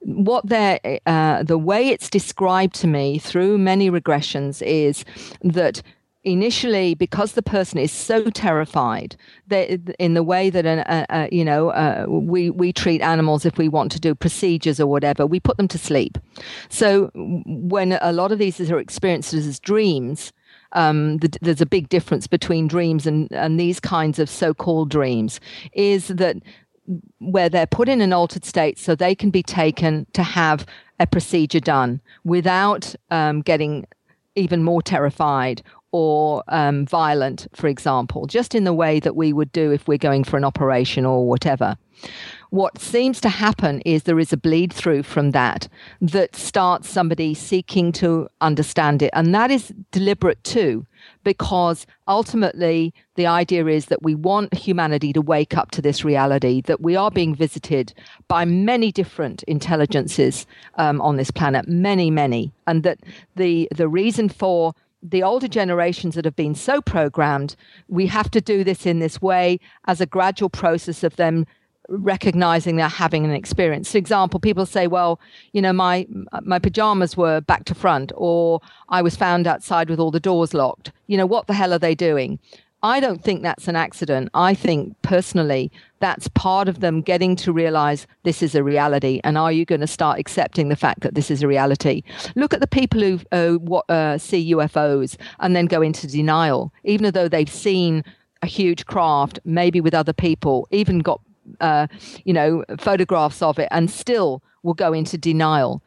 what they're, uh, the way it's described to me through many regressions is that initially because the person is so terrified that in the way that uh, uh, you know uh, we we treat animals if we want to do procedures or whatever we put them to sleep. So when a lot of these are experienced as dreams um, the, there's a big difference between dreams and, and these kinds of so-called dreams is that where they're put in an altered state so they can be taken to have a procedure done without um, getting even more terrified or um, violent, for example, just in the way that we would do if we're going for an operation or whatever. What seems to happen is there is a bleed through from that that starts somebody seeking to understand it. And that is deliberate too, because ultimately the idea is that we want humanity to wake up to this reality that we are being visited by many different intelligences um, on this planet, many, many, and that the the reason for the older generations that have been so programmed, we have to do this in this way as a gradual process of them recognizing they're having an experience. For example, people say, well, you know, my my pajamas were back to front or I was found outside with all the doors locked. You know, what the hell are they doing? I don't think that's an accident. I think personally that's part of them getting to realize this is a reality. And are you going to start accepting the fact that this is a reality? Look at the people who uh, uh, see UFOs and then go into denial, even though they've seen a huge craft, maybe with other people, even got uh, you know photographs of it, and still will go into denial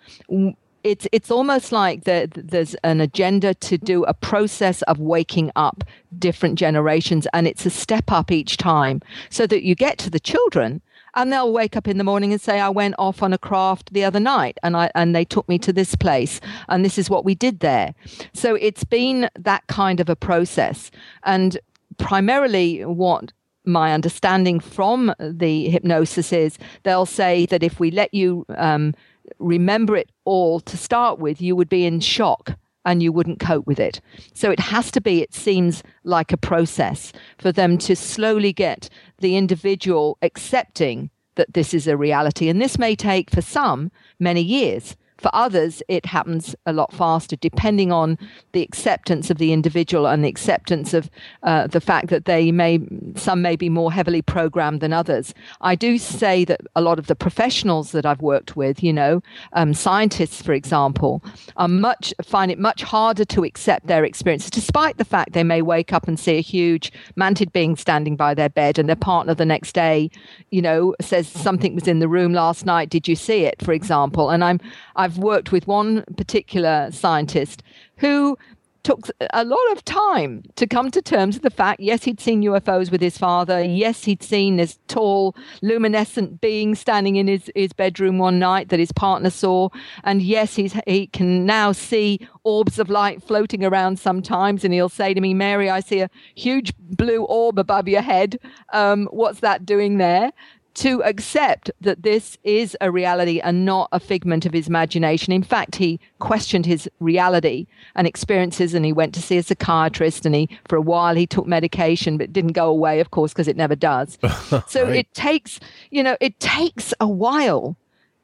it's it's almost like the, there's an agenda to do a process of waking up different generations and it's a step up each time so that you get to the children and they'll wake up in the morning and say i went off on a craft the other night and i and they took me to this place and this is what we did there. So it's been that kind of a process. And primarily what my understanding from the hypnosis is they'll say that if we let you um, remember it all to start with, you would be in shock and you wouldn't cope with it. So it has to be, it seems like a process for them to slowly get the individual accepting that this is a reality. And this may take for some many years. For others, it happens a lot faster, depending on the acceptance of the individual and the acceptance of uh, the fact that they may, some may be more heavily programmed than others. I do say that a lot of the professionals that I've worked with, you know, um, scientists, for example, are much find it much harder to accept their experiences, despite the fact they may wake up and see a huge mantid being standing by their bed, and their partner the next day, you know, says something was in the room last night. Did you see it, for example? And I'm I've worked with one particular scientist who took a lot of time to come to terms with the fact yes he'd seen UFOs with his father. Yes he'd seen this tall luminescent being standing in his, his bedroom one night that his partner saw. And yes he's, he can now see orbs of light floating around sometimes. And he'll say to me Mary I see a huge blue orb above your head. Um, what's that doing there to accept that this is a reality and not a figment of his imagination. In fact, he questioned his reality and experiences and he went to see a psychiatrist and he, for a while, he took medication, but it didn't go away, of course, because it never does. so right. it takes, you know, it takes a while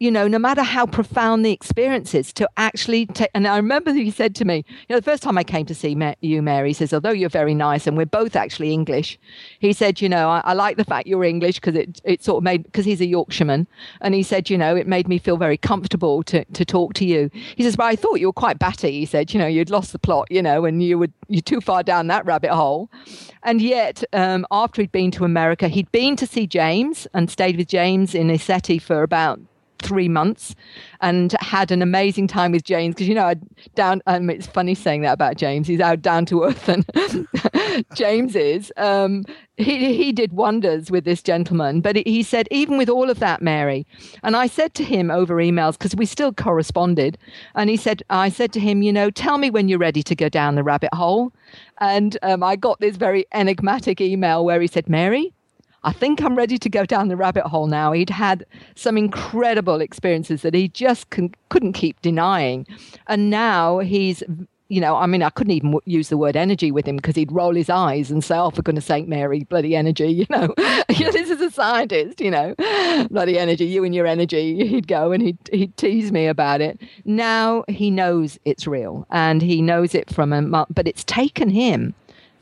you know, no matter how profound the experience is, to actually take. And I remember he said to me, you know, the first time I came to see Ma- you, Mary, he says, although you're very nice and we're both actually English, he said, you know, I, I like the fact you're English because it, it sort of made, because he's a Yorkshireman. And he said, you know, it made me feel very comfortable to, to talk to you. He says, but I thought you were quite batty. He said, you know, you'd lost the plot, you know, and you were, you're too far down that rabbit hole. And yet, um, after he'd been to America, he'd been to see James and stayed with James in ECETI for about three months and had an amazing time with James. Because you know down um, it's funny saying that about James. He's out down to earth and James is. Um, he he did wonders with this gentleman but he said even with all of that Mary and I said to him over emails because we still corresponded and he said I said to him you know tell me when you're ready to go down the rabbit hole and um, I got this very enigmatic email where he said Mary I think I'm ready to go down the rabbit hole now. He'd had some incredible experiences that he just con- couldn't keep denying. And now he's you know, I mean, I couldn't even w- use the word energy with him because he'd roll his eyes and say, "Oh, for goodness sake, Mary, bloody energy!" You know, this is a scientist, you know, bloody energy, you and your energy. He'd go and he'd he'd tease me about it. Now he knows it's real and he knows it from a, but it's taken him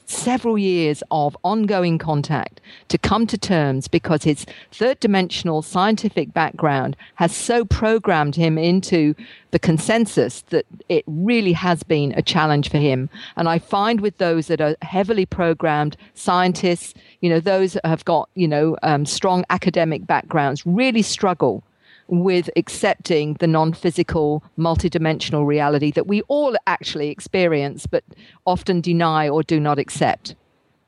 several years of ongoing contact to come to terms because his third dimensional scientific background has so programmed him into the consensus that it really has been a challenge for him. And I find with those that are heavily programmed scientists, you know, those that have got, you know, um, strong academic backgrounds really struggle with accepting the non physical, multidimensional reality that we all actually experience, but often deny or do not accept.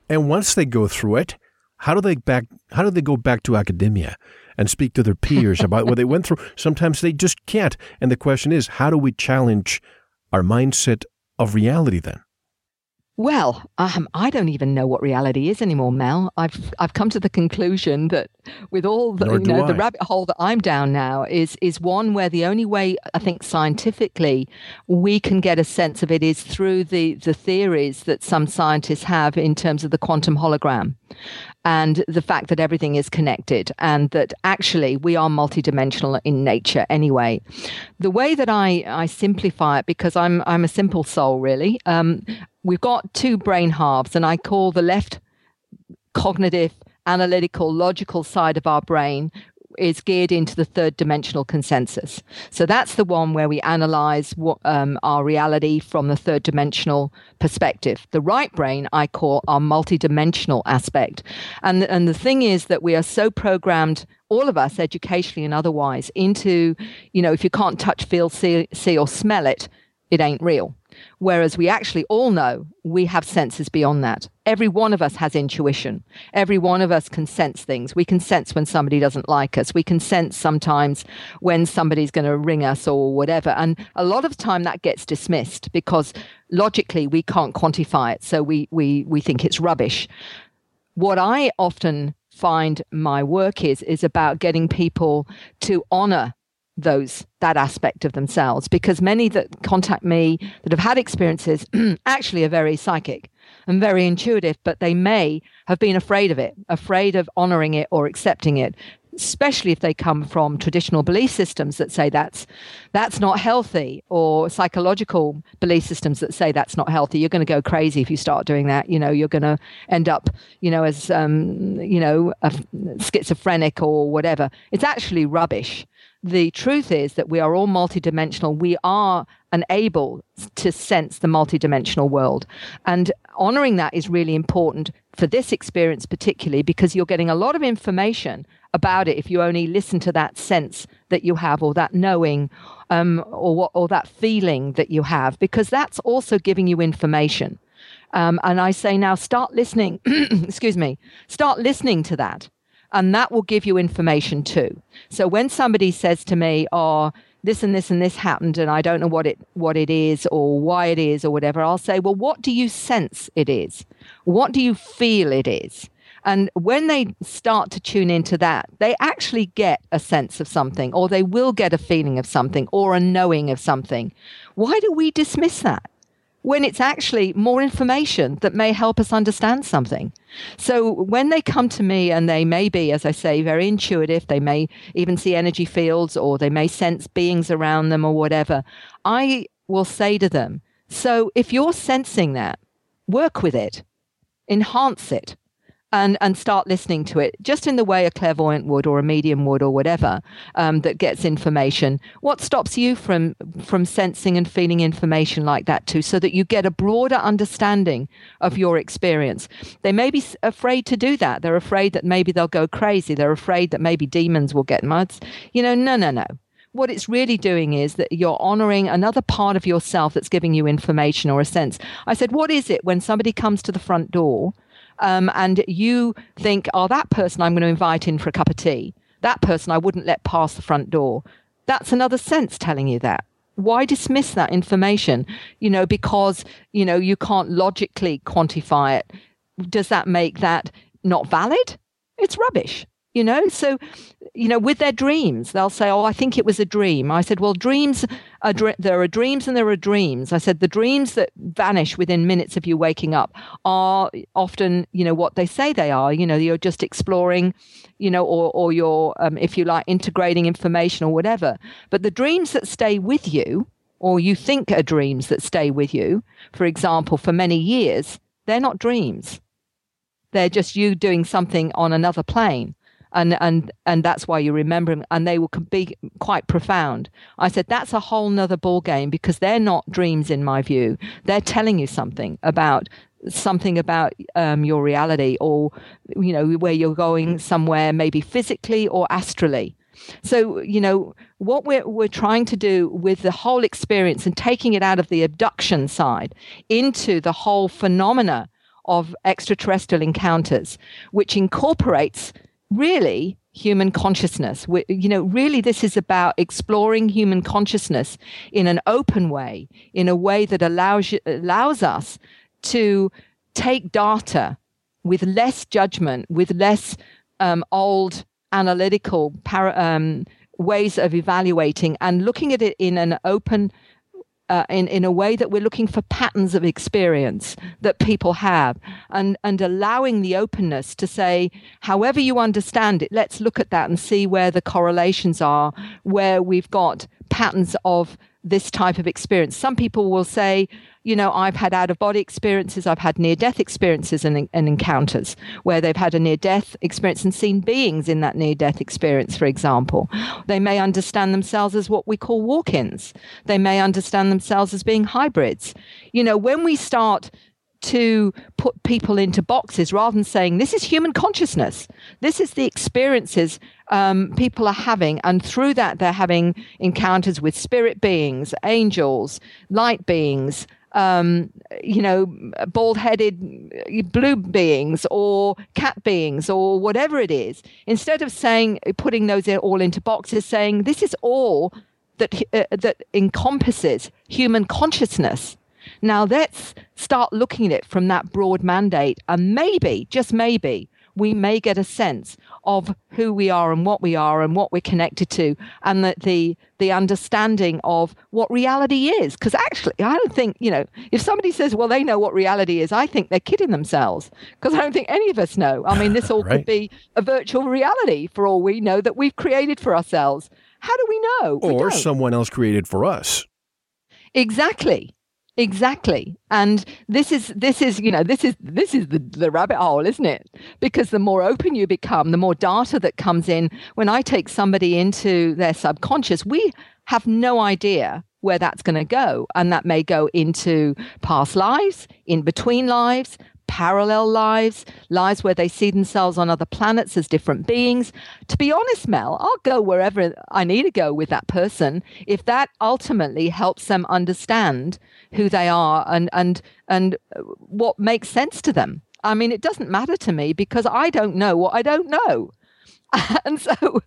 And once they go through it, how do they back how do they go back to academia and speak to their peers about what they went through? Sometimes they just can't. And the question is, how do we challenge our mindset of reality then? Well, um, I don't even know what reality is anymore, Mel. I've I've come to the conclusion that with all the you know, the rabbit hole that I'm down now is is one where the only way I think scientifically we can get a sense of it is through the the theories that some scientists have in terms of the quantum hologram and the fact that everything is connected and that actually we are multidimensional in nature anyway. The way that I, I simplify it, because I'm, I'm a simple soul really, um, we've got two brain halves, and I call the left cognitive, analytical, logical side of our brain is geared into the third dimensional consensus. So that's the one where we analyze what, um, our reality from the third dimensional perspective. The right brain I call our multidimensional aspect. And, and the thing is that we are so programmed all of us educationally and otherwise into you know if you can't touch feel see, see or smell it it ain't real Whereas we actually all know we have senses beyond that. Every one of us has intuition. Every one of us can sense things. We can sense when somebody doesn't like us. We can sense sometimes when somebody's going to ring us or whatever. And a lot of the time that gets dismissed because logically we can't quantify it. So we, we, we think it's rubbish. What I often find my work is, is about getting people to honor those that aspect of themselves. Because many that contact me that have had experiences actually are very psychic and very intuitive but they may have been afraid of it afraid of honoring it or accepting it especially if they come from traditional belief systems that say that's that's not healthy or psychological belief systems that say that's not healthy. You're going to go crazy if you start doing that you know you're going to end up you know as um, you know a schizophrenic or whatever. It's actually rubbish the truth is that we are all multidimensional. We are unable to sense the multidimensional world. And honoring that is really important for this experience, particularly because you're getting a lot of information about it if you only listen to that sense that you have or that knowing um, or, what, or that feeling that you have, because that's also giving you information. Um, and I say now, start listening, excuse me, start listening to that and that will give you information too. So when somebody says to me, "Oh, this and this and this happened and I don't know what it what it is or why it is or whatever," I'll say, "Well, what do you sense it is? What do you feel it is?" And when they start to tune into that, they actually get a sense of something, or they will get a feeling of something, or a knowing of something. Why do we dismiss that? When it's actually more information that may help us understand something. So when they come to me and they may be, as I say, very intuitive, they may even see energy fields or they may sense beings around them or whatever, I will say to them, so if you're sensing that, work with it, enhance it and and start listening to it just in the way a clairvoyant would or a medium would or whatever um, that gets information. What stops you from from sensing and feeling information like that too so that you get a broader understanding of your experience? They may be afraid to do that. They're afraid that maybe they'll go crazy. They're afraid that maybe demons will get muds. You know no no no. What it's really doing is that you're honoring another part of yourself that's giving you information or a sense. I said, What is it when somebody comes to the front door um, and you think, oh, that person I'm going to invite in for a cup of tea, that person I wouldn't let pass the front door. That's another sense telling you that. Why dismiss that information? You know, because, you know, you can't logically quantify it. Does that make that not valid? It's rubbish you know so you know with their dreams they'll say oh i think it was a dream i said well dreams are dr- there are dreams and there are dreams i said the dreams that vanish within minutes of you waking up are often you know what they say they are you know you're just exploring you know or or you're um, if you like integrating information or whatever but the dreams that stay with you or you think are dreams that stay with you for example for many years they're not dreams. They're just you doing something on another plane. And, and and that's why you remember them and they will be quite profound. I said that's a whole nother ball game because they're not dreams in my view. They're telling you something about something about um, your reality or you know where you're going somewhere maybe physically or astrally. So, you know, what we're, we're trying to do with the whole experience and taking it out of the abduction side into the whole phenomena of extraterrestrial encounters, which incorporates really human consciousness. We, you know, really, this is about exploring human consciousness in an open way, in a way that allows allows us to take data with less judgment, with less um, old analytical para, um, ways of evaluating and looking at it in an open uh, in, in a way that we're looking for patterns of experience that people have and, and allowing the openness to say, however you understand it, let's look at that and see where the correlations are, where we've got patterns of this type of experience. Some people will say, you know, I've had out of body experiences, I've had near death experiences and, and, encounters where they've had a near death experience and seen beings in that near death experience, for example. They may understand themselves as what we call walk ins, they may understand themselves as being hybrids. You know, when we start to put people into boxes rather than saying this is human consciousness this is the experiences um, people are having and through that they're having encounters with spirit beings angels light beings um, you know, bald headed blue beings or cat beings or whatever it is, instead of saying, putting those all into boxes, saying this is all that, uh, that encompasses human consciousness. Now let's start looking at it from that broad mandate and maybe, just maybe, we may get a sense of who we are and what we are and what we're connected to and that the the understanding of what reality is. Because actually i don't think you know if somebody says well they know what reality is i think they're kidding themselves. Because i don't think any of us know. I mean this all right. could be a virtual reality for all we know that we've created for ourselves. How do we know? Or we someone else created for us. Exactly Exactly. And this is this is, you know, this is this is the, the rabbit hole, isn't it? Because the more open you become, the more data that comes in. When I take somebody into their subconscious, we have no idea where that's going to go. And that may go into past lives, in between lives, parallel lives, lives where they see themselves on other planets as different beings. To be honest, Mel, I'll go wherever I need to go with that person if that ultimately helps them understand who they are and and and what makes sense to them. I mean, it doesn't matter to me because I don't know what I don't know. and so,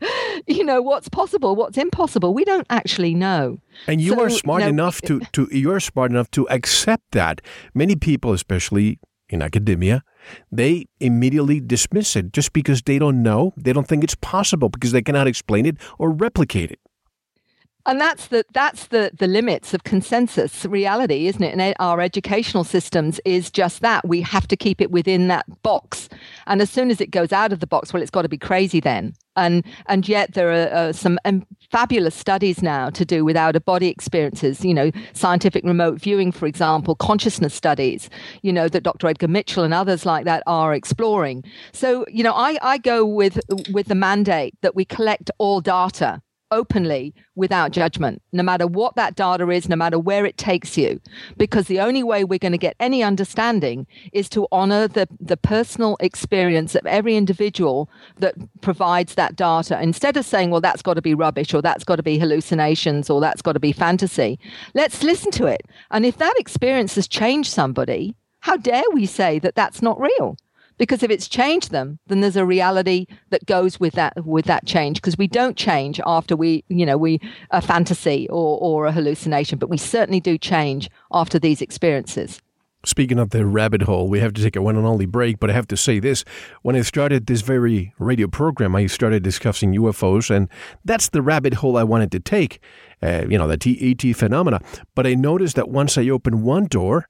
you know, what's possible, what's impossible, we don't actually know. And you so, are smart know, enough to, to you are smart enough to accept that. Many people, especially in academia, they immediately dismiss it just because they don't know, they don't think it's possible because they cannot explain it or replicate it and that's the that's the the limits of consensus reality isn't it? And our educational systems is just that. We have to keep it within that box. And as soon as it goes out of the box well it's got to be crazy then. And and yet there are uh, some um, fabulous studies now to do with out of body experiences you know scientific remote viewing for example consciousness studies you know that dr edgar mitchell and others like that are exploring. So you know i i go with with the mandate that we collect all data openly without judgment, no matter what that data is, no matter where it takes you. Because the only way we're going to get any understanding is to honor the, the personal experience of every individual that provides that data. Instead of saying, well, that's got to be rubbish, or that's got to be hallucinations, or that's got to be fantasy, let's listen to it. And if that experience has changed somebody, how dare we say that that's not real? Because if it's changed them then there's a reality that goes with that with that change because we don't change after we you know we a fantasy or or a hallucination but we certainly do change after these experiences Speaking of the rabbit hole, we have to take a one and only break, but I have to say this. When I started this very radio program, I started discussing UFOs, and that's the rabbit hole I wanted to take, uh, you know, the TET phenomena. But I noticed that once I opened one door,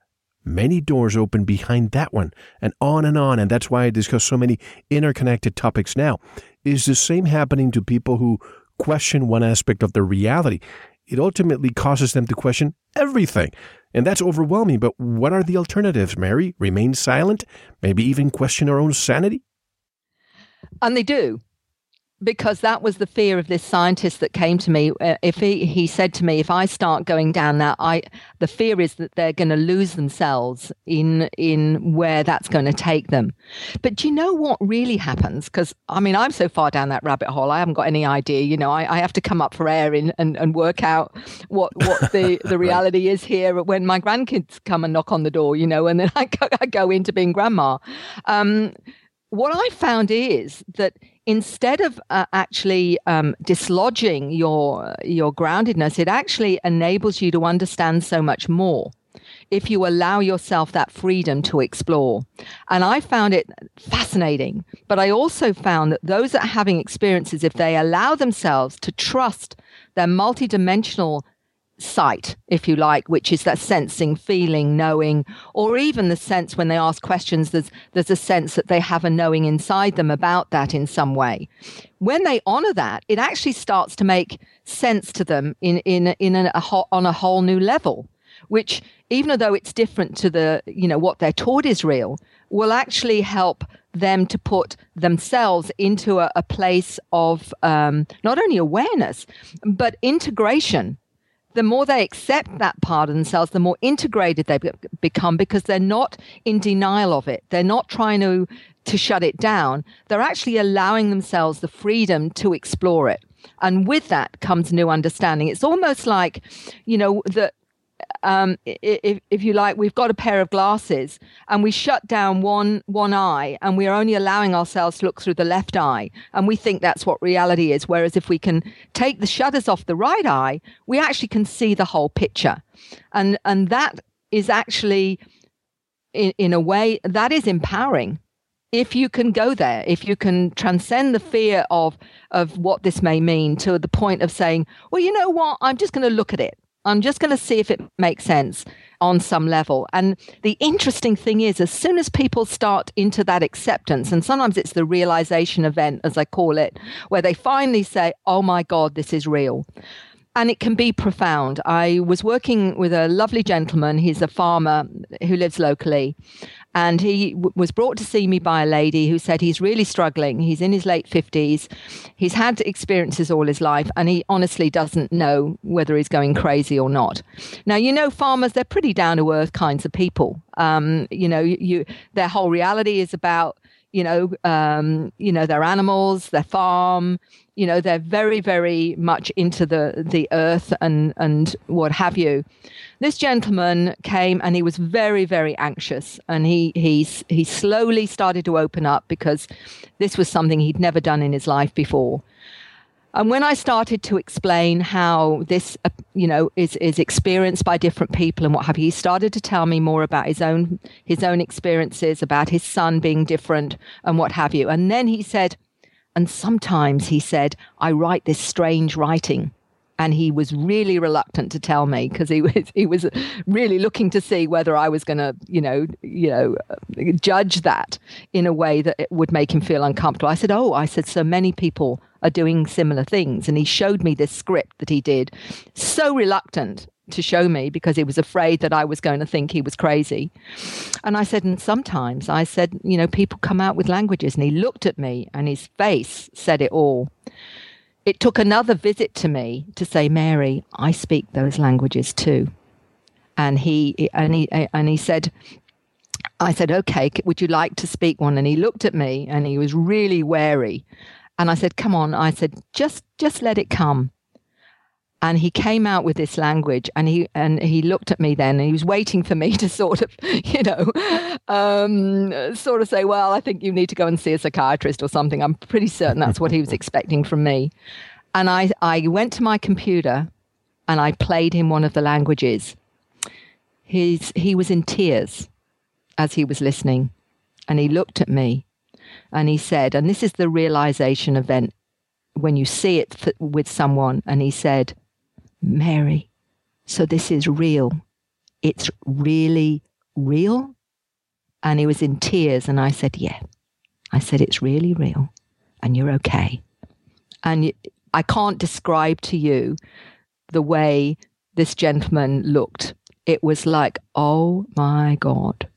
many doors open behind that one, and on and on. And that's why I discuss so many interconnected topics now. Is the same happening to people who question one aspect of their reality? It ultimately causes them to question everything. And that's overwhelming, but what are the alternatives, Mary? Remain silent? Maybe even question our own sanity? And they do because that was the fear of this scientist that came to me uh, if he, he said to me if i start going down that i the fear is that they're going to lose themselves in in where that's going to take them. But do you know what really happens? Because i mean i'm so far down that rabbit hole i haven't got any idea you know i, I have to come up for air in, and, and work out what what the the reality right. is here when my grandkids come and knock on the door you know and then i go, I go into being grandma. Um, what i found is that instead of uh, actually um, dislodging your your groundedness, it actually enables you to understand so much more if you allow yourself that freedom to explore. And I found it fascinating. But I also found that those that are having experiences, if they allow themselves to trust their multidimensional sight, if you like, which is that sensing, feeling, knowing, or even the sense when they ask questions, there's there's a sense that they have a knowing inside them about that in some way. When they honor that, it actually starts to make sense to them in in in a, a on a whole new level, which even though it's different to the you know what they're taught is real, will actually help them to put themselves into a, a place of um, not only awareness but integration the more they accept that part of themselves, the more integrated they become because they're not in denial of it. They're not trying to, to shut it down. They're actually allowing themselves the freedom to explore it. And with that comes new understanding. It's almost like, you know, that um, if, if you like, we've got a pair of glasses and we shut down one one eye and we are only allowing ourselves to look through the left eye, and we think that's what reality is. Whereas if we can take the shutters off the right eye, we actually can see the whole picture, and and that is actually, in, in a way, that is empowering if you can go there, if you can transcend the fear of of what this may mean to the point of saying, well, you know what, I'm just going to look at it. I'm just going to see if it makes sense on some level. And the interesting thing is, as soon as people start into that acceptance, and sometimes it's the realization event, as I call it, where they finally say, Oh my God, this is real and it can be profound. I was working with a lovely gentleman. He's a farmer who lives locally. And he w- was brought to see me by a lady who said he's really struggling. He's in his late 50s. He's had experiences all his life, and he honestly doesn't know whether he's going crazy or not. Now, you know, farmers, they're pretty down to earth kinds of people. Um, you know, you, their whole reality is about you know, um, you know, their animals, their farm, you know, they're very, very much into the, the earth and, and what have you. This gentleman came and he was very, very anxious and he, he, he slowly started to open up because this was something he'd never done in his life before. And when I started to explain how this, uh, you know, is, is experienced by different people and what have you, he started to tell me more about his own his own experiences, about his son being different and what have you. And then he said, and sometimes he said, I write this strange writing and he was really reluctant to tell me because he was he was really looking to see whether I was going to you know you know judge that in a way that it would make him feel uncomfortable. I said, "Oh, I said so many people are doing similar things," and he showed me this script that he did, so reluctant to show me because he was afraid that I was going to think he was crazy. And I said, and sometimes I said, you know, people come out with languages, and he looked at me, and his face said it all. It took another visit to me to say, Mary, I speak those languages too. And he and he and he said, I said, okay, would you like to speak one? And he looked at me and he was really wary. And I said, come on. I said, just just let it come and he came out with this language and he and he looked at me then and he was waiting for me to sort of you know um, sort of say well i think you need to go and see a psychiatrist or something. I'm pretty certain that's what he was expecting from me. And i i went to my computer and i played him one of the languages. His, he was in tears as he was listening and he looked at me and he said and this is the realization event when you see it with someone and he said Mary, so this is real. It's really real? And he was in tears. And I said, Yeah. I said, It's really real. And you're okay. And I can't describe to you the way this gentleman looked. it was like, oh my God.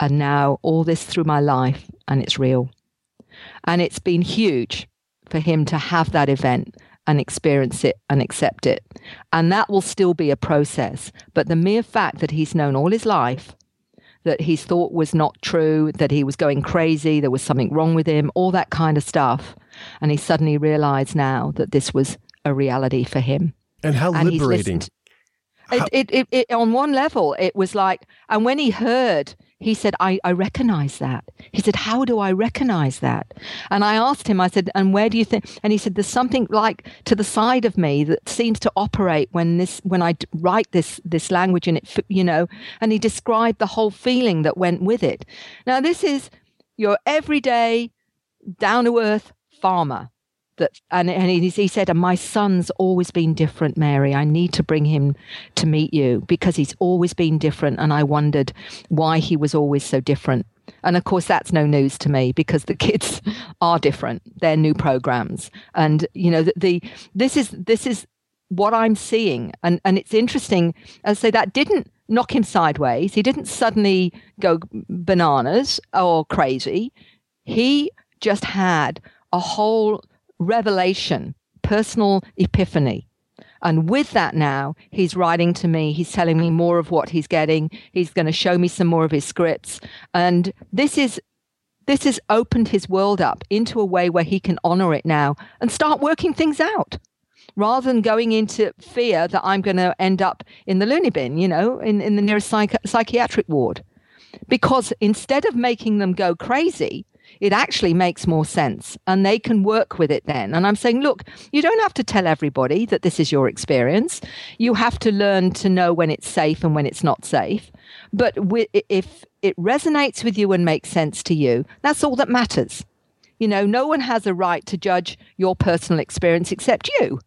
And now all this through my life, and it's real. And it's been huge for him to have that event and experience it and accept it. And that will still be a process. But the mere fact that he's known all his life that his thought was not true, that he was going crazy, there was something wrong with him, all that kind of stuff. And he suddenly realized now that this was a reality for him. And how and liberating. How- it, it, it, it, on one level, it was like, and when he heard he said, I, I recognize that. He said, How do I recognize that? And I asked him, I said, And where do you think? And he said, There's something like to the side of me that seems to operate when this, when I write this, this language and it, you know, and he described the whole feeling that went with it. Now, this is your everyday, down to earth farmer that and, and he, he said and my son's always been different mary. I need to bring him to meet you because he's always been different and i wondered why he was always so different. And of course that's no news to me because the kids are different. They're new programs. And you know the, the this is this is what i'm seeing. And and it's interesting as say that didn't knock him sideways. He didn't suddenly go bananas or crazy. He just had a whole revelation, personal epiphany. And with that now, he's writing to me. He's telling me more of what he's getting. He's going to show me some more of his scripts. And this is this has opened his world up into a way where he can honor it now and start working things out rather than going into fear that I'm going to end up in the loony bin, you know, in, in the nearest psych- psychiatric ward. Because instead of making them go crazy, it actually makes more sense and they can work with it then. And I'm saying, look, you don't have to tell everybody that this is your experience. You have to learn to know when it's safe and when it's not safe. But if it resonates with you and makes sense to you, that's all that matters. You know, no one has a right to judge your personal experience except you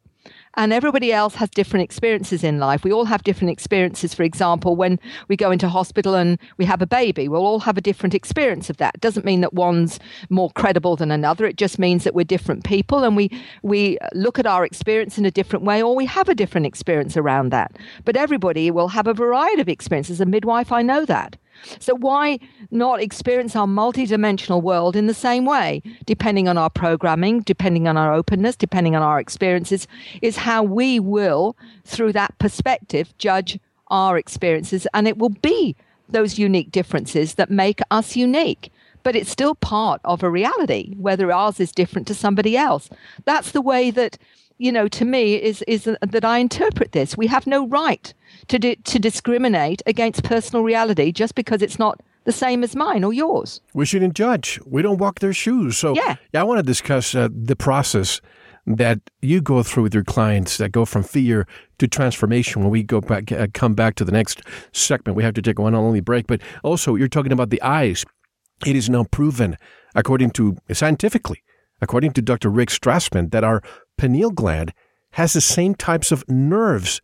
and everybody else has different experiences in life. We all have different experiences. For example, when we go into hospital and we have a baby, we'll all have a different experience of that. It doesn't mean that one's more credible than another. It just means that we're different people and we we look at our experience in a different way or we have a different experience around that. But everybody will have a variety of experiences. As a midwife, I know that. So why not experience our multidimensional world in the same way? Depending on our programming, depending on our openness, depending on our experiences, is how we will, through that perspective, judge our experiences. And it will be those unique differences that make us unique. But it's still part of a reality, whether ours is different to somebody else. That's the way that, you know, to me is, is that I interpret this. We have no right to, di- to discriminate against personal reality just because it's not the same as mine or yours. We shouldn't judge. We don't walk their shoes. So, yeah, yeah I want to discuss uh, the process that you go through with your clients that go from fear to transformation. When we go back, uh, come back to the next segment, we have to take one only break. But also, you're talking about the eyes. It is now proven, according to scientifically, according to Dr. Rick Strassman, that our pineal gland has the same types of nerves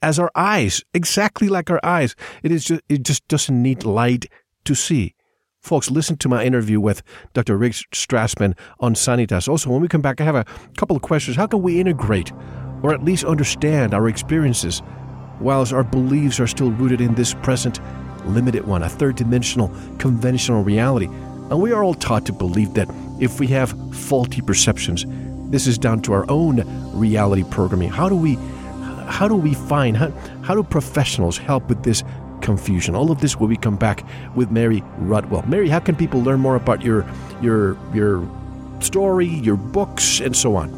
as our eyes, exactly like our eyes. It is just, it just doesn't need light to see. Folks, listen to my interview with Dr. Rick Strassman on Sanitas. Also, when we come back, I have a couple of questions. How can we integrate or at least understand our experiences whilst our beliefs are still rooted in this present limited one, a third dimensional, conventional reality? And we are all taught to believe that if we have faulty perceptions, this is down to our own reality programming. How do we how do we find, how, how do professionals help with this confusion? All of this will we come back with Mary Rodwell. Mary, how can people learn more about your, your, your story, your books, and so on?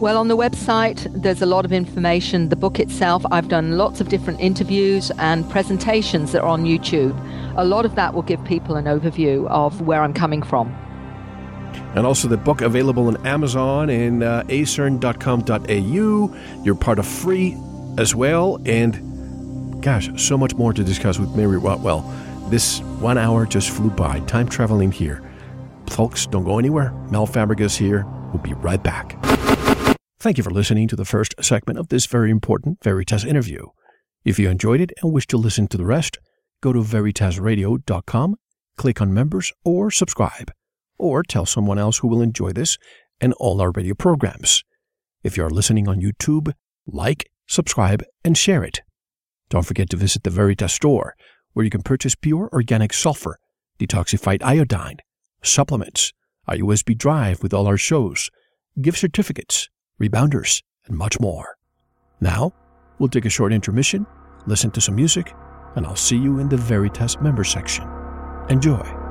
Well, on the website, there's a lot of information. The book itself, I've done lots of different interviews and presentations that are on YouTube. A lot of that will give people an overview of where I'm coming from and also the book available on Amazon and uh, acern.com.au. You're part of free as well. And gosh, so much more to discuss with Mary Rodwell. This one hour just flew by. Time traveling here. Folks, don't go anywhere. Mel Fabregas here. We'll be right back. Thank you for listening to the first segment of this very important Veritas interview. If you enjoyed it and wish to listen to the rest, go to veritasradio.com, click on members, or subscribe or tell someone else who will enjoy this and all our radio programs. If you are listening on YouTube, like, subscribe, and share it. Don't forget to visit the Veritas store, where you can purchase pure organic sulfur, detoxified iodine, supplements, a USB drive with all our shows, gift certificates, rebounders, and much more. Now, we'll take a short intermission, listen to some music, and I'll see you in the Veritas member section. Enjoy.